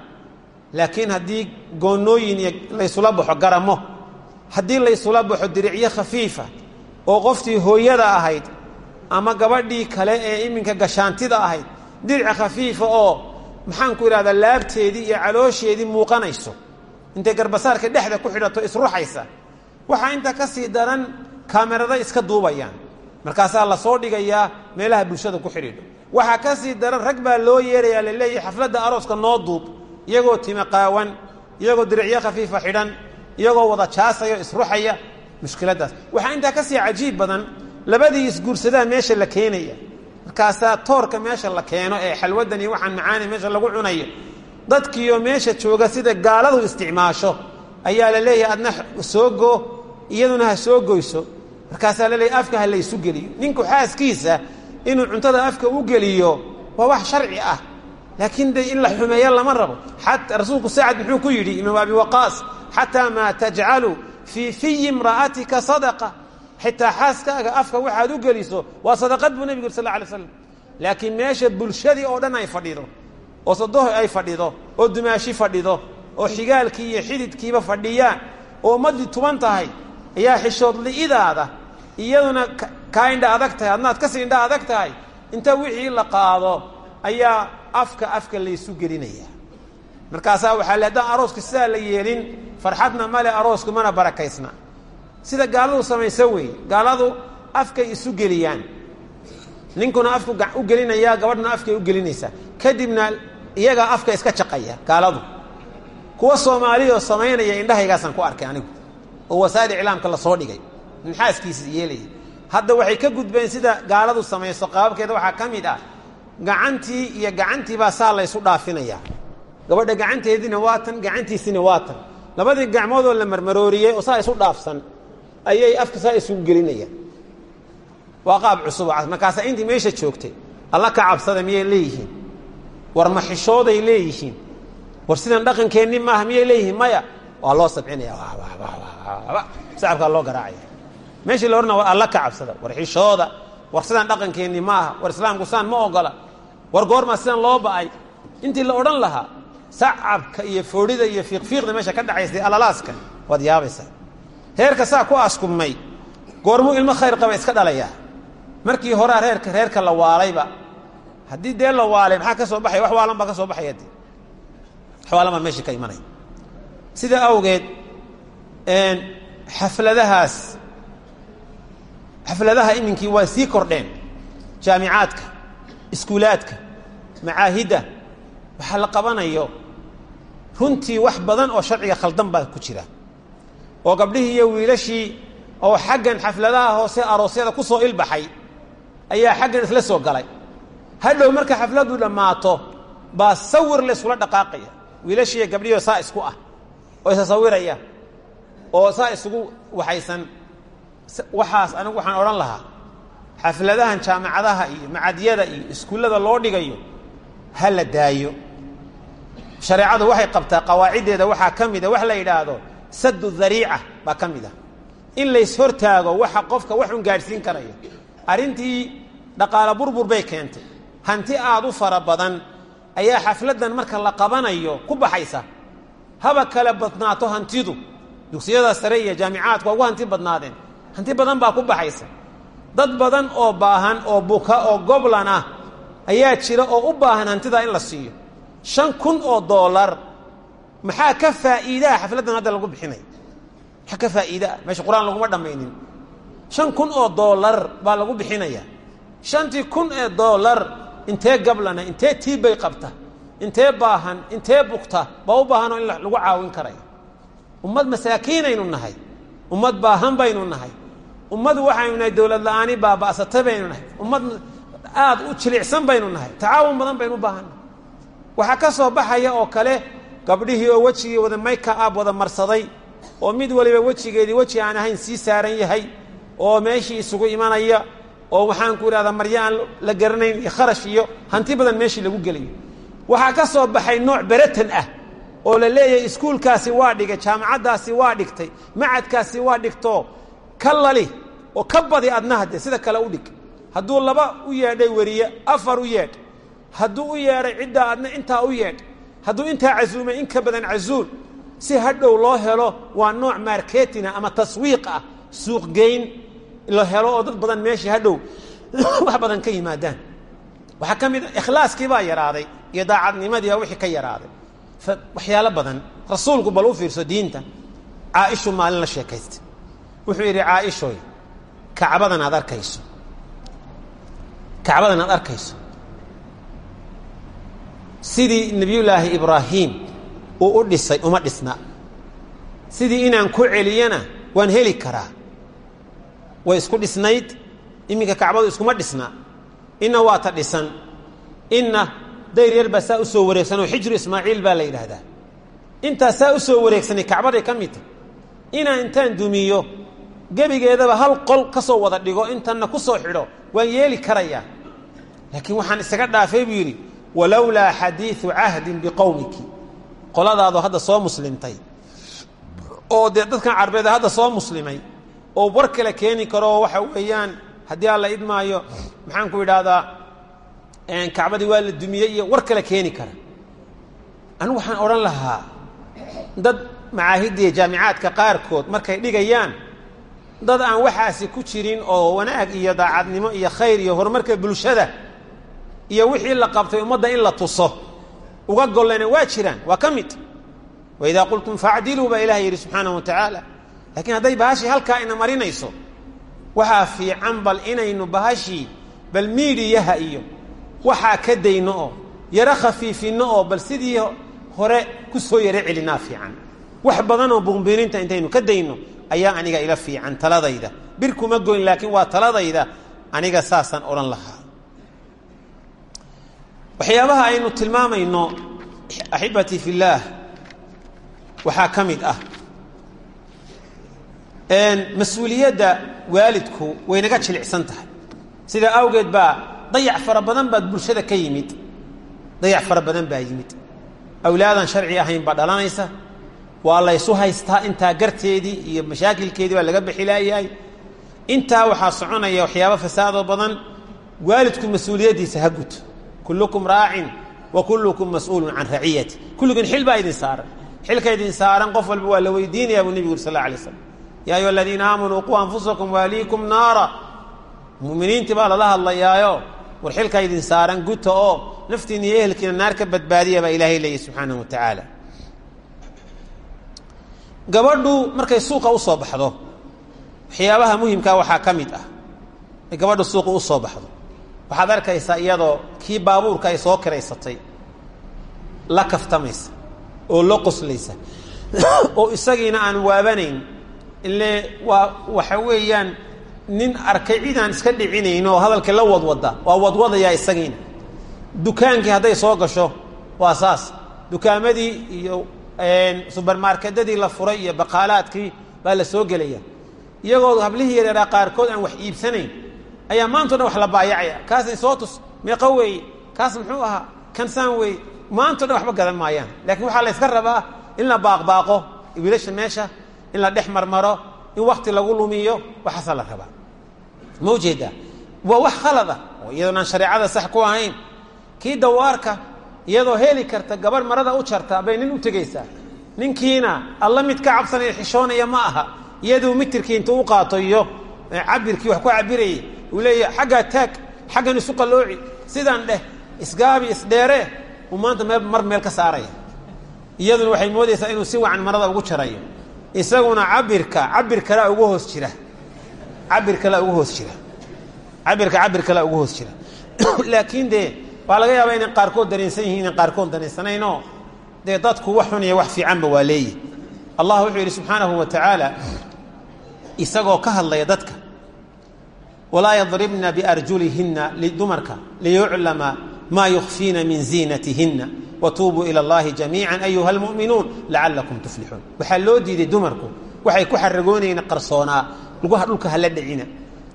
A: Laakiin haddii goonooyin iyo laysula baxo garamo haddii laysula baxo diricyo khafiifa oo qoftii hooyada ahayd ama gabadhii kale ee iminka gashaantida ahayd diric khafiifa oo maxaanku idhahdaa laabteedii iyo caloosheedii muuqanayso intay garbasaarka dhexda ku xidhato isruxaysa waxaa inta ka sii daran kaamerada iska duubayaan. Markaasaa la soo dhigayaa meelaha bulshada ku xidhiidho. Waxaa ka sii daran rag baa loo yeerayaa la leeyahay xafladda arooska noo duub iyagoo time qaawan iyagoo diricyo khafiifa xidhan iyagoo wada jaasayo isruxaya mushkiladaas. Waxaa intaa ka sii cajiib badan labadii isguursadaa meesha la keenaya. Markaasaa toorka meesha la keeno ee xalwadan iyo waxaan macaani meesha lagu cunayo dadkiioo meesha jooga sida gaaladu isticmaasho ayaa la leeyahay adna soo go iyaduna ha soo goyso markaasaa la leeyahy afka ha laysu geliyo. Ninku xaaskiisa inuu cuntada afka u geliyo waa wax sharci ah. Laakiin de in la xumeeyo lama rabo. Rasuulku sacad muxuu ku yidhi imaam abi waqaas xataa maa tajcalu fii fiyi imra'atika sadaqa. Xitaa xaaskaaga afka waxaad u geliso waa sadaqad buu nebigu yiri sal alay slam laakiin meesha bulshadii oo dhan ay fadhido oo sadoho ay fadhido oo dumaashi fadhido oo xigaalkii iyo xididkiiba fadhiyaan oo ummaddii tuban tahay ayaa xishood li'idaada iyaduna kaa indha adag tahay adnaad ka sii indha adag tahay inta wixii la qaado ayaa afka afka laysu gelinaya markaasaa waxaa le haddaan arooska sidaa la yeelin farxadna male aroosku mana barakaysna. Sida gaaladu samaysa weeye gaaladu afkay isu geliyaan. Ninkuna afku u gelinayaa gabadhna afkay u gelinaysaa. Kadibna iyagaa afka iska jaqaya gaaladu. Kuwa soomaaliyaoo samaynaya indhahaygaasaan ku arkay anigu oo wasaa'il iclaamka la soo dhigay. Minxaaskiisa yeelaya hadda waxay ka gudbeen sida gaaladu samayso qaababkeeda waxaa ka mid ah gacantii iyo gacantiibaa saa laysu dhaafinayaa. Gabadha gacanteediina waa tan gacantiisina waa tan. Labadii gacmoodoo la marmarooriyey oo saa isu dhaafsan ayay afka saa isugu gelinayaan. Waa qaab cusub markaasa intii meesha joogtay alla ka cabsada miyay leeyihiin? War maxishooday leeyihiin? War sidan dhaqankeenni maaha miyay leeyihiin? Maya waa loo sabcinaya. Sacabkaa loo garaacaya. Meeshii la odhana war alla ka cabsada. War xishooda. War sidaan dhaqankeenni ma aha war islaamku saan ma ogola. War goormaa sidan loo ba'ay. Intii la odhan lahaa sacabka iyo foodhida iyo fiiqfiiqda meesha ka dhacaysay alalaaska waad yaabaysaa. Heerka saa ku askumay goormuu ilmo khayr qaba iska dhalayaa. Markii horea reerka reerka la waalayba. Haddii dee la waalay maxaa ka soo baxaya wax waalan baa ka soo baxaya de wax waalan baa meeshii ka imanaya sidaa awgeed xafladahaas xafladaha iminkii waa sii kordheen. Jaamicaadka iskuulaadka macaahidda waxaa la qabanayo runtii wax badan oo sharciga khaldan baa ku jira. Oo gabdhihii iyo wiilashii oo xaggan xafladaha hoose aroosyada ku soo ilbaxay ayaa xaggan isla soo galay. Hadhow marka xafladdu dhammaato baa sawir la iskula dhaqaaqaya. Wiilashiiyo gabdhihiio saa isku ah oo isa sawiraya oo saa isugu waxaysan waxaas anigu waxaan odhan lahaa xafladahan jaamacadaha iyo macadyada iyo iskuullada loo dhigayo ha la daayo. Shareecadu waxay qabtaa qawaaciddeeda waxaa ka mida wax la yidhaahdo saddu dhariica baa ka mid ah in lays hortaago waxa qofka waxun gaadhsiin karaya arrintii dhaqaalo burbur bay keentay. Hanti aad u fara badan ayaa xafladdan marka la qabanayo ku baxaysa haba kala badnaato hantidu. Dugsiyada sare iyo jaamicaadku waa ugu hanti badnaadeen. Hanti badan baa ku baxaysa. Dad badan oo baahan oo buka oo goblan ah ayaa jira oo u baahan hantidaa in la siiyo. Shan kun oo doolar maxaa ka faa'iidaa? Xafladdan hadda lagu bixinay. Maxaa ka faa'iidaa? Meesha qur'aan laguma dhammaynin. Shan kun oo doolar baa lagu bixinaya shantii kun ee doolar intee gablana intee tiibbay qabta intee baahan intee bugta baa u baahanoo in lagu caawin karaya ummad masaakiinaynu nahay ummad baahan baynu nahay ummad waxaynu nahay dowlad la'aani baaba'sata baynu nahay ummad aad u jilicsan baynu nahay tacaawun badan baynu u baahannahay waxaa ka soo baxaya oo kale gabdhihii oo wejigii wada mayka ab wada marsaday oo mid waliba wejigeedii weji aan ahayn sii saaran yahay oo meeshii isugu imanaya oo waxaan ku idhahdaa maryo aan la garanayn iyo kharash iyo hanti badan meeshii lagu gelayo waxaa ka soo baxay nooc beratan ah oo la leeyahay iskuulkaasi waa dhigay jaamacaddaasi waa dhigtay macadkaasi waa dhigto ka lali oo ka badi adna hadde sida kale u dhig. Hadduu laba u yeedhay weriye afar u yeedh. Hadduu u yeedhay ciddaa adna intaa u yeedh. Hadduu intaa casuumay in ka badan casuul si hadhow loo helo waa nooc marketina ama taswiiq ah suuqgeyn la helo oo dad badan meeshii hadhow wax badan ka yimaadaan. Waxaa ka mid a ikhlaaskii baa yaraaday iyo daacadnimadiiba wixii ka yaraaday. Waxyaalo badan rasuulku bal u fiirso diinta. Caaishu maalin la sheekaystay wuxuu yidhi caaishoy kacbadan aad arkayso. Kacbadan aad arkayso. Sidii nebiyullaahi ibraahim uu u dhisay uma dhisna. Sidii inaan ku celiyana waan heli karaa. Way isku dhisnayd iminka kacbadu iskuma dhisna. Inna waa dhisan. Inna dayr yar baa saa u soo wareegsanoo xijru ismaaciil baa la yidhaahdaa. Intaa saa u soo wareegsanay kacbaday ka mid tahy inaan intaan dumiyo gebigeedaba hal qol ka soo wada dhigo intanna ku soo xidho waan yeeli karayaa. Laakiin waxaan isaga dhaafay buu yidhi walowlaa xadiidu cahdin biqowmiki. Qoladaadu hadda soo muslimtay. Oo dee dadkan carbeed hadda soo muslimay. Oo war kale keeni karo waxa weeyaan haddii alla idmaayo maxaan ku idhaahdaa kacbadii waa la dumiyey iyo war kale keeni kara. Anigu waxaan odhan lahaa dad macaahiddiiyo jaamicaadka qaarkood markay dhigayaan dad aan waxaasi ku jirin oo wanaag iyo daacadnimo iyo khayr iyo horumarka bulshada iyo wixii la qabtay ummadda in la tuso uga gollena waa jiraan waa ka mid. Waidaa qultum facdiluu baa ilaah yidhi subxaanahu wa tacaala laakiin hadday bahashii halkaa ina marinayso waxaa fiican bal inaynu bahashii bal miidiyaha iyo waxaa ka dayno oo yaro khafiifinno oo bal sidii hore ku soo yaro celinaa fiican wax badanoo buunbiininta intaynu ka dayno ayaa aniga ila fiican taladayda. Bir kuma goyn laakiin waa taladayda aniga saasaan odhan lahaa. Waxyaabaha aynu tilmaamayno axibatii fi illaah waxaa ka mid ah. Mas'uuliyadda waalidku way naga jilicsan tahay. Sidaa awgeed baa dayac fara badan baad bulshada ka yimid. Dayac fara badan baa yimid. Awlaadan sharci ahayn baa dhalanaysa. Waa laysu haystaa intaa garteedii iyo mashaakilkeedii baa laga bixilaayahay intaa waxaa soconaya waxyaaba fasaadoo badan. Waalidku mas'uuliyaddiisa ha guto. Kullukum raacin wa kullukum mas'uulun can raciyati kulligiin xil baa idin saaran. Xilka idin saaran qof walba waa la weydiinaya buu nebigu uri sal alla alay slam yaa ayuha war xilka idin saaran guta oo naftiina iyo ehelkiina naar ka badbaadiya baa ilaahay leeyahy subxaanahu wa tacaala. Gabadhu markay suuqa u soo baxdo waxyaabaha muhimkaa waxaa ka mid ah ay gabadhu suuqa u soo baxdo. Waxaad arkaysaa iyadoo kii baabuurka ay soo kiraysatay la kaftamaysa nin arkay cidaan iska dhicinayn hadalka la wadwada waa wadwadayaa isagiina. Dukaankii hadday soo gasho waa saas. Dukaamadii iyo subermarkedadii la furay iyo baqaalaadkii baa la soo gelaya. Iyagoo hablihii yareeraa qaarkood aan wax iibsanayn ayaa maantao wax la baayacaya. Kaasay soo tus meeqa weeye kaas muxuu ahaa? Kansaan weeye maantao waxba gadan maayaan. Laakiin waxaa la rabaa in la baaqbaaqo wiilasha meesha in la dhex marmaro in wakti lagu lumiyo waxaasaa la rabaa ma u jeedaa? Waa wax khalada oo iyadoonaan shareecada sax ku ahayn. Kii dawaarka iyadoo heli karta gabadh marada u jarta bay nin u tegaysaa. Ninkiina alla mid ka cabsanaya xishoonaya ma aha. Iyaduu mitirkii intuu u qaato iyo cabirkii wax ku cabirayay uu leeya xaggaa taag xaggan isu qalooci sidaan dheh isgaabi isdheeree uu maanta meel mar meel ka saaraya. Iyaduna waxay moodaysaa inuu si wacan marada ugu jarayo. Isaguna cabirka cabir kalea ugu hoos jira cabir kalea ugu hoos jira. Cabirka cabir kalea ugu hoos jira. Laakiin dee waa laga yaabaa inay qaarkood dareensan yihiin inay qaarkood dareensanaynoo dee dadku wax xun iyo wax fiicanba waa leeyihi allah wuxuu yidhi subxaanahu wa tacaala isagoo ka hadlaya dadka walaa yadribna biarjulihinna dumarka liyuclama maa yukfiina min ziinatihinna watuubuu ila allahi jamiica ayuha almu'minuun lacalakum tuflixuun. Waxaa loo diiday dumarku waxay ku xaragoonayeen qarsoonaa lugaha dhulka hala dhicina.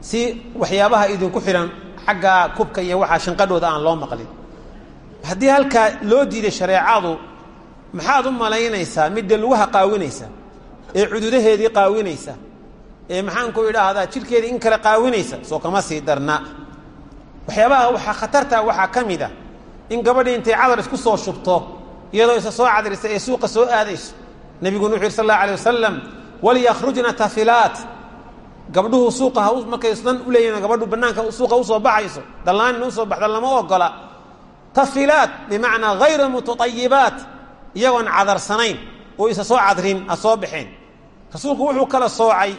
A: Si waxyaabaha idinku xidhan xagga kubka iyo waxaa shanqadhooda aan loo maqlin. Haddii halkaa loo diiday shareecadu maxaad u malaynaysaa midda lugaha qaawinaysa ee cududaheedii qaawinaysa ee maxaanku idhaahdaa jidhkeedii in kale qaawinaysa soo kama sii darna. Waxyaabaha waxaa khatarta waxaa ka mid a in gabadhii intay cadar isku soo shubto iyadoo isa soo cadarisa ee suuqa soo aadayso nebiguna wuxu yidhi sal alla alay wasalam walyakrujna tafilaat gabdhuhu suuqa ha markay dan u leeyihiin gabadhu banaanka suuqa u soo baxayso. Dallaanin u soo baxda lama ogola. Tafilaat bimacnaa hayra mutaayibaat iyagoon cadarsanayn oo isa soo cadrin ha soo baxeen rasuulku wuxuu kala soocay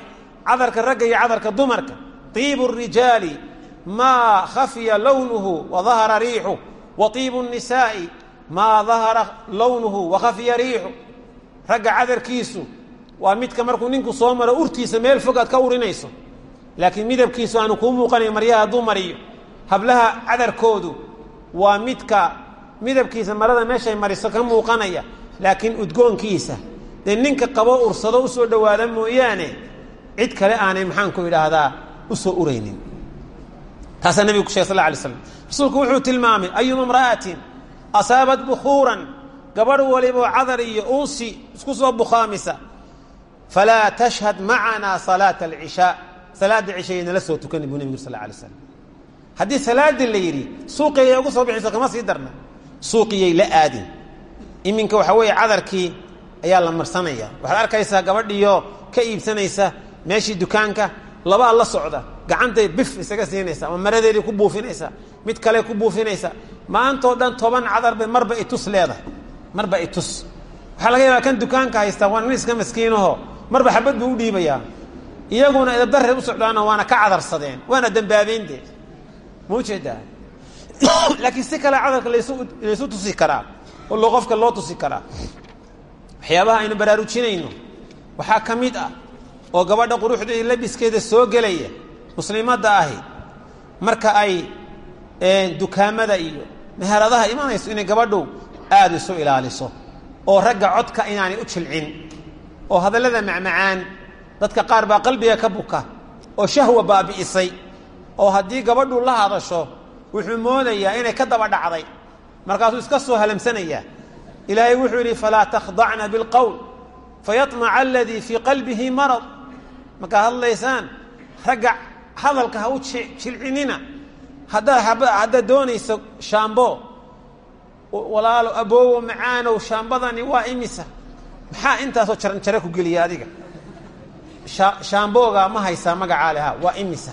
A: cadarka ragga iyo cadarka dumarka. Tiibu rijaali maa khafiya lownuhu wa dahara riixu. Wa tiibu nisaa'i maa dahara lownuhu wa khafiya riixu. Ragga cadarkiisu waa midka markuu ninku soo maro urtiisa meel fog aad ka urinayso. Laakiin midabkiisu aanu kuu muuqanayn maryaha hadduu mariyo. Hablaha cadarkoodu waa midka midabkiisa marada meeshay mariso ka muuqanaya laakiin udgoonkiisa. Dee ninka qabo ursado u soo dhowaada mooyaane cid kale aanay maxaanku idhaahdaa u soo uraynin. Taasaa nebigu ku shegay sal la alay slam rasuulku wuxuu tilmaamay ayuma imra'atin asaabat bukhuuran? Gabadh waliboo cadar iyo uusi isku soo bukhaamisa falaa tashhad macanaa salaata alcishaa salaadda cishaye nala soo tukani buu nebigu sal la alay slam haddii salaadii la yidhi suuqiyay ugu soo bixiso kama sii darna suuqiyay la aadin iminka waxaa weeye cadarkii ayaa la marsanaya waxaad arkaysaa gabadhiyo ka iibsanaysa meeshii dukaanka labaa la gacantay bif isaga siinaysa ama maradeedii ku buufinaysa mid kale ku buufinaysa maantao dhan toban cadar bay marba itus leedahay marba itus waxaa laga yaabaa kan dukaanka haystaa waa iska maskiinaho marba xabad buu u dhiibayaa iyaguna idabdarreed u socdaano waana ka cadarsadeen waana dambaabeen dee ma u jeedaa laakiin si kale cadarka laysu tusi karaa oo loo loo tusi karaa. Waxyaabaha aynu baraarujinayno waxaa ka mid ah oo gabadha quruxda iyo labiskeeda soo gelaya muslimadda ahi marka ay dukaamada iyo meheradaha imanayso inay gabadhu aada isu ilaaliso oo ragga codka inaanay u jilcin oo hadallada macmacaan dadka qaar baa qalbiga ka buka oo shahwa baabi'isay oo haddii gabadhu la hadasho wuxuu moodayaa inay ka daba dhacday. Markaasuu iska soo halamsanayaa ilaahay wuxuu yidhi falaa takhdacna bilqowl fayaطmaca aladii fii qalbihi marad. Markaad hadlaysaan ragga hadalka ha u jilcinina haddaad haddaad doonayso shaambo walaalo aboowo macaanow shaambadani waa imisa maxaa intaasoo jaranjare ku geliya adiga? Shaambooga ma haysaa magacaa waa imisa.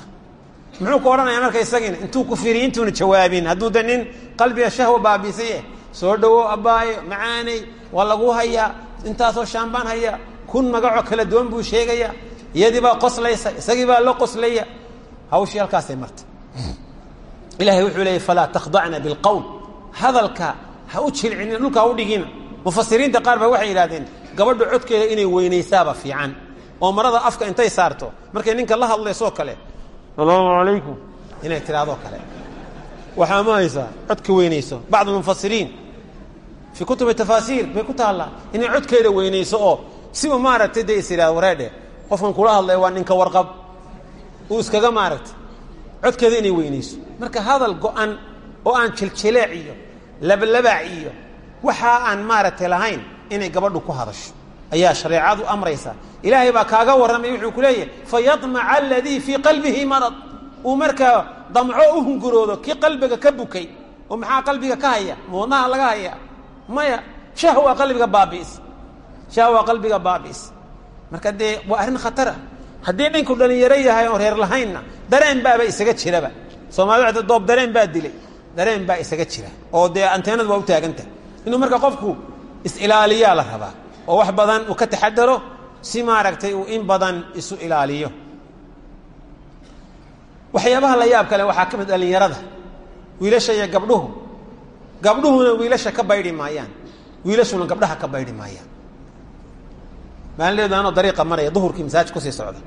A: Muxuu ku odhanaya marka isagiina intuu ku firiy intuuna jawaabin. Hadduu de nin qalbiga shahwa baabisaye soo dhawo abbaayo macaaney waa lagu hayaa. Intaasoo shaambaan haya kun magacoo kala duwan buu sheegaya iyadii baa qoslaysa isagii baa la qoslaya hawshii halkaasay marta ilahay wuxuu leeyay falaa takhdacna bilqowl hadalka ha u jilcinin dhulka ha u dhigina mufasiriinta qaar ba waxay yidhahdeen gabadha codkeeda inay weynaysaaba fiican. Oo marada afka intay saarto. Markay ninka la hadlaysoo kale salaamu calaykum inay tidhahdoo kale. Waxaa ma haysaa codka weynayso. Bacd mufasiriin fii kutubi tafaasiir bay ku taallaa inay codkeeda weynayso oo siba maaragtay dee is yidhahdo wareedhe qofkan kula hadlaya waa ninka warqab. Uu iskaga maaragtay codkeeda inay weynayso. Marka hadal go-an oo aan jiljileec iyo labalabaac iyo waxaa aan maaragtay lahayn inay gabadhu ku hadasho. Ayaa shareecadu amraysa. Ilaahay baa kaaga warramay wuxuu ku leeyahay fayadmaca aladii fii qalbihi marad. Uu markaa damco u hunguroodo kii qalbiga ka bukay oo maxaa qalbiga ka haya? Moodnaha laga haya. Maya shahwa qalbiga baabi'is. Shahwa qalbiga baabi'is. Marka dee waa arrin khatar haddii dhinku dhalinyaro yahay oon reer lahaynna dareen baaba isaga jiraba. Soomaalida doob dareen baa dilay. Dareen baa isaga jira. Oo dee anteenadu waa u taagantahay. Inuu marka qofku is-ilaaliyaa la rabaa. Oo wax badan uu ka taxadaro si maaragtay uu in badan isu ilaaliyo. Waxyaabaha la yaab kale waxaa ka mid dhalinyarada wiilasha iyo gabdhuhu. Gabdhuhuna wiilasha ka baydhi maayaan. Wiilashuna gabdhaha ka baydhi maayaan. Maalinleedu dariiqa maraya duhurkii masaajid ku sii socda.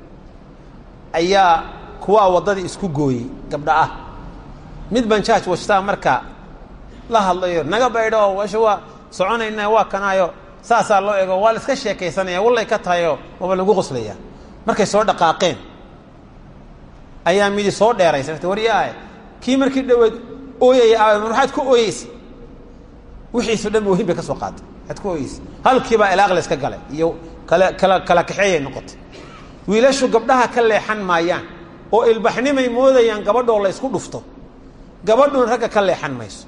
A: Ayaa kuwaa waddadii isku gooyey gabdha ah. Mid baan jaaj washtaa marka la hadlayo naga baydho oo soconayna waa kanaayo. Saasaa loo ego waa la iska sheekaysanaya wallay ka tahayoo waaba lagu qoslaya markay soo dhaqaaqeen ayaa midi soo dheeraysa waryaa kii markii dhaweed ooyaya maxaad ku ooyeysa wixiiso dhan ba wahin ka soo qaatay. Maxaad ku ooyeysa halkiibaa ilaaq la iska galay iyo kala kala kala kaxeeyay noqotay. Wiilashu gabdhaha ka leexan maayaan oo ilbaxnimay moodayaan gabadhoo la ysku dhufto. Gabadhuna ragga ka leexan mayso.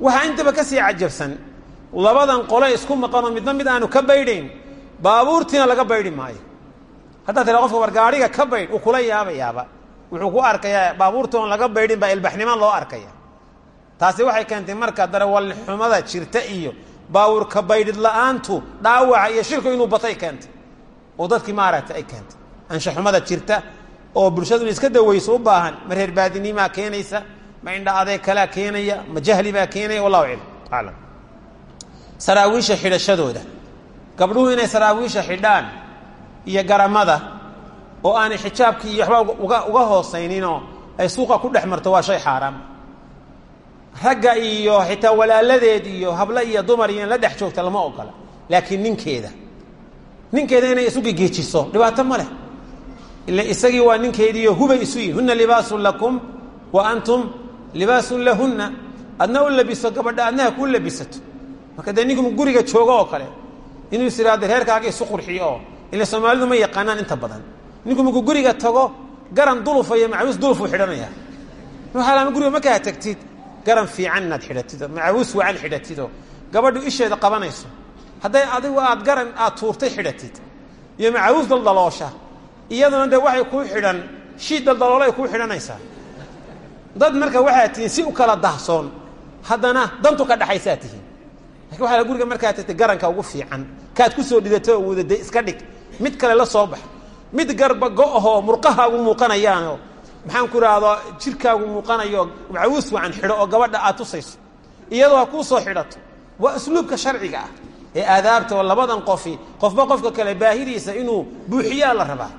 A: Waxaa intaba ka sii cajabsan labadan qole isku maqanoo midna mid aanu ka baydhayn baabuurtiina laga baydhi maayo. Haddaad tira qofka war gaadhiga ka baydh uu kula yaabayaaba wuxuu ku arkayaa baabuurta oon laga baydhin baa ilbaxnimo loo arkaya taasi waxay keentay marka darawalxumada jirta iyo baawurka baydhid la'aantu dhaawaca iyo shirku inuu batay keentay. Oo dadkii maaragtay ay keentay. Anshaxumada jirta oo bulshadu iska daweyso u baahan ma reer baadinimaa keenaysa ma indha adeeg kalaa keenaya ma jahli baa keenaya wallahu aclam saraawiisha xidhashadooda. Gabdhuhu inay saraawiisha xidhaan iyo garamada oo aanay xijaabkii iyo waxba uga hoosayninoo ay suuqa ku dhex marto waa shay xaaraam. Ragga iyo xitaa walaaladeed iyo hablo iyo dumar iyo la dhex joogta lama ogola laakiin ninkeeda ninkeeda inay isu gigiijiso dhibaato ma leh. Ila isagii waa ninkeediiyo hubay isu yihiin huna libaasun lakum wa antum libaasun lahunna. Adna u labiso gabadha adnaha kuu labisato marka dee ninku guriga joogo oo kale inuu is ihahdo reerkaaga isu qurxiyo ila soomaalidu ma yaqaanaan inta badan. Ninku markuu guriga tago garan dulufa iyo macawiis dulufuu xidhanaya. Waxaalaama guriga markaa tagtid? Garan fiican inaad xidhatid oo macawiis gabadhu isheeda qabanayso. Hadday adigu aad garan aad tuurtay xidhatid. Iyo macawiis daldaloosha. Iyaduna dee waxay kuu xidhan shii daldaloolay kuu xidhanaysaa. Dad marka waxaa tihiin si u kala dahsoon haddana dantu ka dhaxaysaa laakiin waxa guriga markaa tagtay garanka ugu fiican kaad ku soo dhidatay oo waddada iska dhig mid kale la soo bax. Mid garba go-ahoo murqahaagu muuqanayaanoo maxaan ku idhaahdaa jirkaagu muuqanayo macawuus wacan xidho oo gabadha aad tusayso. Iyadoo ha soo xidhato waa usluubka sharciga ah ee aadaabta oo labadan qofi qofba qofka kale baahidiisa inuu buuxiyaa la rabaa.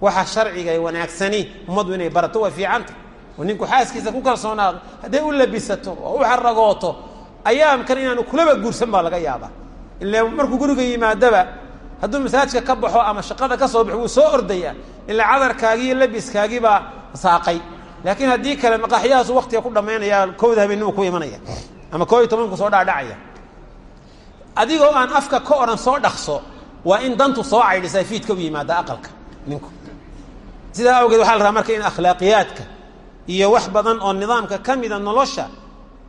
A: Waxa sharciga ee wanaagsani ummaddu inay barato waa fiicanta oo ninku xaaskiisa ku kalsoonaado hadday u labisato oo u xaragooto ayaamkan inaanu kulaba guursan baa laga yaabaa. Ile markuu guriga yimaadaba hadduu masaajka ka baxo ama shaqada ka soo baxo wuu soo ordaya ilaa cadarkaagii iyo labiskaagii baa saaqay. Laakiin haddii kale maqaaxyahaasu waktiga ku dhamaynaya kowda habeennimu ku imanaya ama koo iyo tobanku soo dhaadhacaya. Adigoo aan afka ka odhan soo dhaqso waa in dantu soo caydhisaa fiidka u yimaada aqalka ninku. Sidaa awgeed waxa la rabaa marka in akhlaaqiyaadka iyo wax badan oo nidaamka ka mida nolosha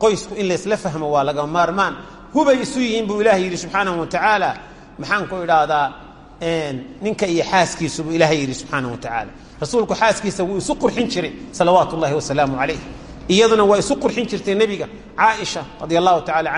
A: qoysku in laysla fahmo waa laga maarmaan. Hubay isu yihiin buu ilahay yidhi subxaanahu watacaala maxaan ku idhaahdaa ninka iyo xaaskiisu buu ilahay yidhi subxaanahu watacaala rasuulku xaaskiisa wuu isu qurxin jiray salawaatu wasalaamu calayh iyaduna waa isu qurxin jirtay nebiga caaisha radia allahu tacala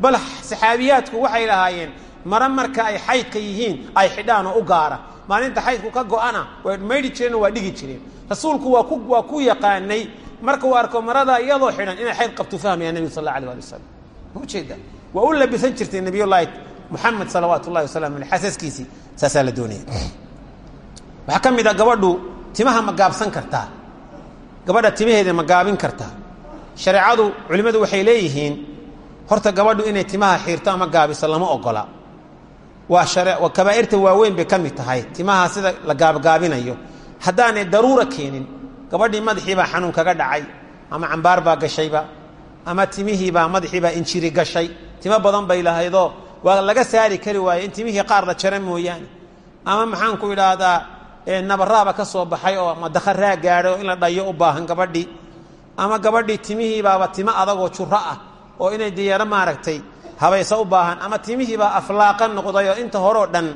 A: bal saxaabiyaadku waxay lahaayeen mare marka ay xaydka yihiin ay xidhaan oo u gaara. Maalinta xaydku ka go-ana way maydhi jireen waa dhigi jireen rasuulku waa ku waa ku yaqaanay. Marka uu arko marada iyadoo xidhan inay xayd qabtu fahmaya nebigu sal alla alay wasalam ma ujeeda waa u labisan jirtay nabiyullahi muxamed salawaatu ullahi aleh xasaskiisii. Saasaa la doonaya waxaa ka mid a gabadhu timaha ma gaabsan kartaa. Gabadha timaheeda ma gaabin kartaa. Shareecadu culimmadu waxay leeyihiin horta gabadhu inay timaha xiirto ama gaabiso lama ogola. Waa kabaa'irta waaweyn bay ka mid tahay. Timaha sida la gaabgaabinayo haddaanay daruura keenin gabadhii madaxiibaa xanuun kaga dhacay ama cambaar baa gashayba ama timihiibaa madaxiibaa injiri gashay. Timo badan bay lahaydoo waa laga saari kari waaye in timihii qaar la jara mooyaane. Ama maxaan ku idhaahdaa nabaraaba ka soo baxay oo gaadhay oo in la dhayo u baahan gabadhii. Ama gabadhii timihiibaaba timo adagoo juro ah oo inay diyaaro maaragtay habaysa u baahan. Ama timihiibaa aflaaqa noqday oo inta horeo dhan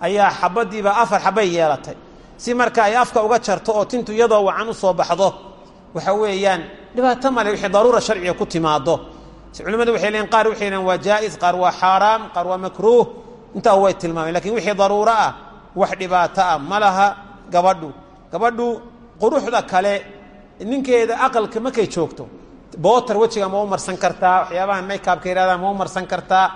A: ayaa xabadiibaa afar xabay yeelatay si marka ay afka uga jarto oo tintu iyadoo wacan u soo baxdo waxa weeyaan dhibaato male wixii daruura sharciga ku timaado culimmadu waxay leeyiin qaar waxay leeyiin waa jaa'is qaar waa xaaraam qaar waa makruuh. Intaa way tilmaameen laakiin wixii daruuro ah wax dhibaato ah ma laha gabadhu. Gabadhu quruxda kale ninkeeda aqalka markay joogto. Bootar wejiga ma u marsan kartaa waxyaabaha makeabka yidhahdaa ma u marsan kartaa.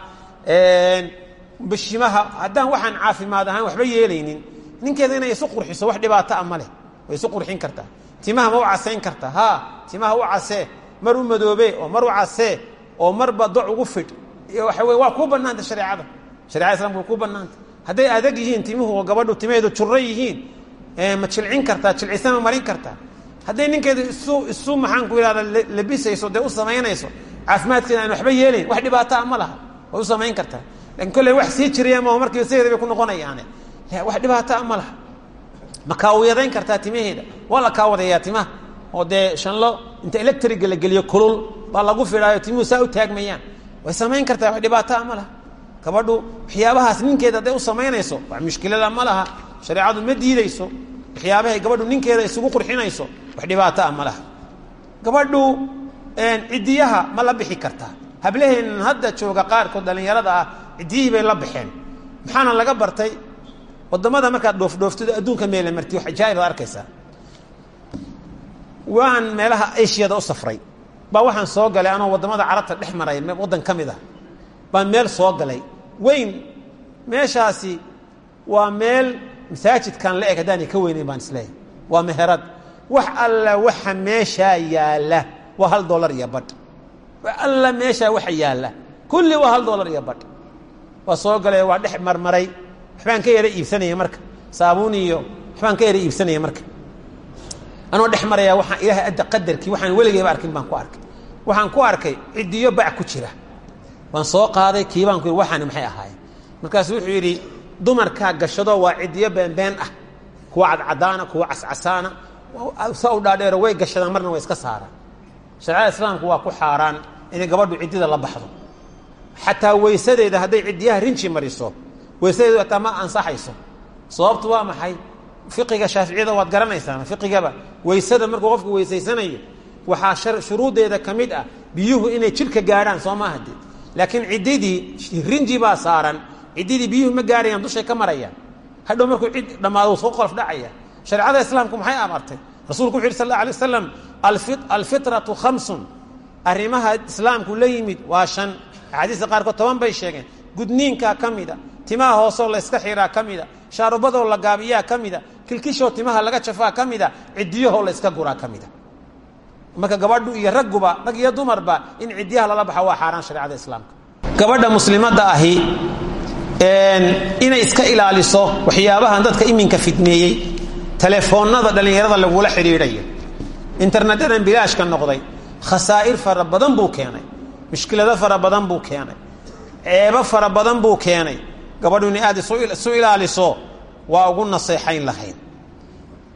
A: Bishimaha haddaan waxaan caafimaad ahaan waxba yeelaynin ninkeeda inay isu qurxiso wax dhibaato ah ma leh. Way isu qurxin kartaa. Timaha ma u casayn kartaa ha timaha u casee. Mar u madoobe oo mar u casee oo marba doc ugu fidh waxa wey waa kuu bannaanta shareecada. Sharecada islamka way kuu bannaanta. Hadday adag yihiin timuhu oo gabadhu timaheedu juro yihiin ma jilcin kartaa jilcisama marin kartaa. Hadday ninkeedu isu isu maxaan ku ihahda labisayso dee u samaynayso caafimaadkeeda aan waxba yeelayn wax dhibaato ah ma laha. Way u samayn kartaa. Lakin kolley wax sii jiraya maho markiiba sideeda bay ku noqonayaane wax dhibaato ah ma laha. Ma kaawiyadayn kartaa timaheeda? Waa la kaawadayaa timaha? Oo dee shanlo inta electriga la geliyo kulul baa lagu fidhaayo timuhu saa u taagmayaan. Way samayn kartaa wax dhibaato ah ma laha. Gabadhu waxyaabahaas ninkeeda hadday u samaynayso wax mushkilada ma laha. Shareecadu ma diideyso waxyaabahay gabadhu ninkeeda isugu qurxinayso wax dhibaato ah ma laha. Gabadhu cidiyaha ma la bixi kartaa. Hablaheennan hadda jooga qaarkood dhallinyarada ah ciddiyihii bay la baxeen. Maxaana laga bartay waddamada markaad dhoofdhooftido adduunka meele marti wax ajaa'ib ad arkaysaa. Waan meelaha ashiyada u safray. Baa waxaan soo galay anoo waddamada carabta dhex maray waddan ka mid ah. Baan meel soo galay. Weyn meeshaasi waa meel masaajidkan la eg haddaanay ka weynayn baan isleeyahy waa meherad. Wax alla waxa meeshaa yaalla waa hal dollar iyo badh wax alla meeshaa waxa yaalla. Kulli waa hal dollar iyo badh waa soo galay waa dhex marmaray waxbaan ka yara iibsanaya marka. Saabuun iyo waxbaan ka yara iibsanaya marka. Anoo dhex maraya ilaahay adda qadarkii waxaan weligeyba arkin baan ku arkay. Waxaan ku arkay ciddiyo bac ku jira. Waan soo qaaday kiibaan ku yidhi waxaani maxay ahaayeen? Markaasu wuxuu yidhi dumarkaa gashado waa ciddiyo beenbeen ah. Kuwa cadcadaana kuwa cascasaana. Sa u dhaadheero way gashadaan marna way iska saaraan. Shareecada islaamku waa ku xaaraan inay gabadhu ciddida la baxdo. Xataa weysadeeda hadday ciddiyaha rinji mariso weysadeedu hataa ma ansaxayso. Sababtu waa maxay? Fiqiga shaaficiyada waad garanaysaan fiqigaba. Weysada markuu qofku weysaysanayo waxaa shuruuddeeda ka ah biyuhu inay jidhka gaadhaan soo maaha laakiin ciddidii rinji baa saaran. Ciddidii biyuhu ma gaarayaan dushay ka marayaan. Hadhow markuu cid dhammaado soo qolof dhacaya. Shareecada islaamku maxay amartay rasuulku wuxu yidhi sal alla alay waslam alfitratu khamsun. Arrimaha islaamku la yimid waa shan. Axaadiista qaarkood gudniinkaa ka mida timaha hoosoo layska xiraa ka mida shaarubadoo la gaabiyaa ka mida timaha laga jafaa ka mida ciddiyahoo layska guraa ka marka gabadhu iyo ragguba rag iyo dumarba in ciddiyaha lala baxa waa xaaraan shareecada islaamka. Gabadha muslimadda ahi inay iska ilaaliso waxyaabahan dadka iminka fidmeeyey telefoonnada dhallinyarada lagula xidhiidhayo internetyadan bilaashka noqday khasaa'ir fara buu keenay mushkilado fara buu keenay ceebo fara badan buu keenay. Gabadhu inay aad isu ilaaliso waa ugu naseexayn lahayd.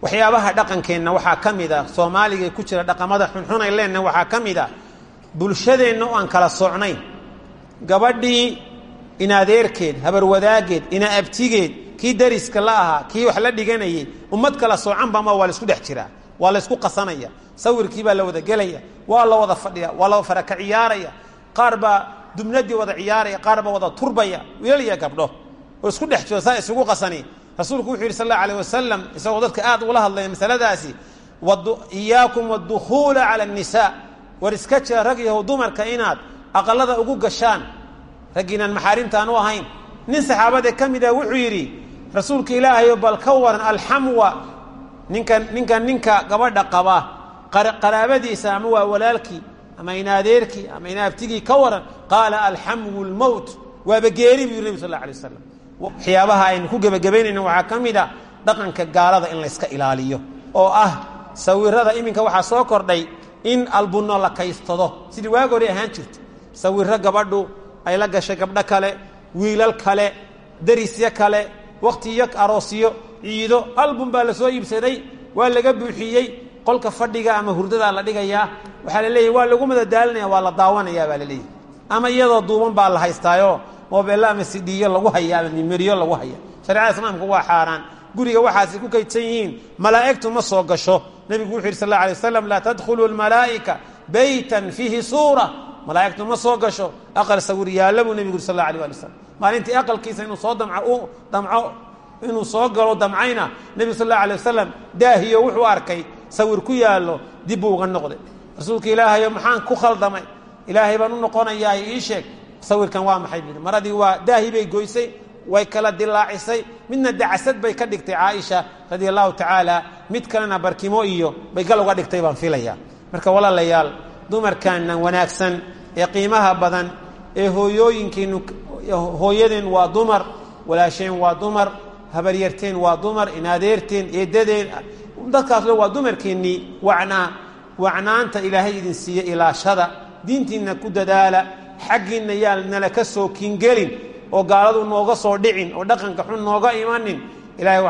A: Waxyaabaha dhaqankeenna waxaa ka mid a soomaaliga ku jira dhaqamada xunxunay leenna waxaa ka mid a bulshadeenna oo aan kala socnayn gabadhii inadeerkeed habarwadaageed ina abtigeed kii dariska la ahaa kii wax la dhiganayay ummad kala soocanbama waa la isku dhex jiraa waa laysku qasanaya. Sawirkii baa la wada gelaya waa la wada fadhiya waa la faraka ciyaaraya. Qaar baa dumnadii wada ciyaaraya qaarba wada turbaya wiilal iyo gabdho. Oo isku dhex jiro saa isugu qasani. Rasuulku wuxuu yihi sal alla alayh wasalam isagoo dadka aad ugula hadlaya masaladaasi iyaakum wadukhuula cala annisaa war iska jira rag yahow dumarka inaad aqalada ugu gashaan. Rag inaan u ahayn. Nin saxaabada ka mid a wuxuu yidhi rasuulka ilaahayo bal ka waran alxamwa ninkan ninka ninka gabadha qaba. Qaraabadiisa ama waa walaalkii ama inaadeerkii ama inaabtigii ka waran qaala alxamwu lmowt waaba geeri buu yiri nebi sal la alay waslam waxyaabaha aynu ku gebagabaynayna waxaa ka mid a dhaqanka gaalada in layska ilaaliyo oo ah sawirada iminka waxaa soo kordhay in albunno la kaystado. Sidii waag ahaan jirta sawiro gabadhu ay la gashay gabdho kale wiilal kale darisyo kale wakhtiyo aroosyo ciido album baa la soo iibsaday waa laga buuxiyey qolka fadhiga ama hurdadaa la dhigayaa waxaa la leeyahy waa lagu madadaalinaya waa la daawanaya baa la leeyahy ama iyadoo duuban baa la haystaayo moobello ama sidhiyo lagu haya ama nimeriyo lagu haya. Shareecada islaamku waa xaaraan. Guriga waxaasay ku kaydsan yihiin malaa'igtu ma soo gasho. Nebigu wuxu yidhi sal alay waslam laa tadkhulu lmalaa'ika baytan fiihi suura. Malaa'igtu ma soo gasho. Aqal sawir yaalla buu nebigu yuri sal alay ali wasalam maalintii aqalkiisa inuu soo damco inuu soo galo damcayna nebigu sal alla alay wasalam daahiyo wuxuu arkay sawir ku yaallo dib buu uga noqday. Rasuulka ilaahayo maxaan ku khaldamay? Ilaahay baan u noqonayaa ii sheeg. Sawirkan waa maxay bui maradii waa daahi bay goysay way kala dilaacisay midna dacasad bay ka dhigtay caaisha radia allahu tacaala mid kalena barkimo iyo bay gal uga dhigtay baan filayaa. Marka walaalayaal dumarkaanan wanaagsan ee qiimaha badan ee hooyooyinkiinu hooyadeen waa dumar walaasheen waa dumar habaryarteen waa dumar inaadeerteen eedadeen dadkaasle waa dumarkeennii wacnaa wacnaanta ilaahay idin siiye ilaashada. Diintiinna ku dadaala xaggiinna yaa nala ka soo kiingelin oo gaaladu nooga soo dhicin oo dhaqanka xun nooga imanin. Ilahay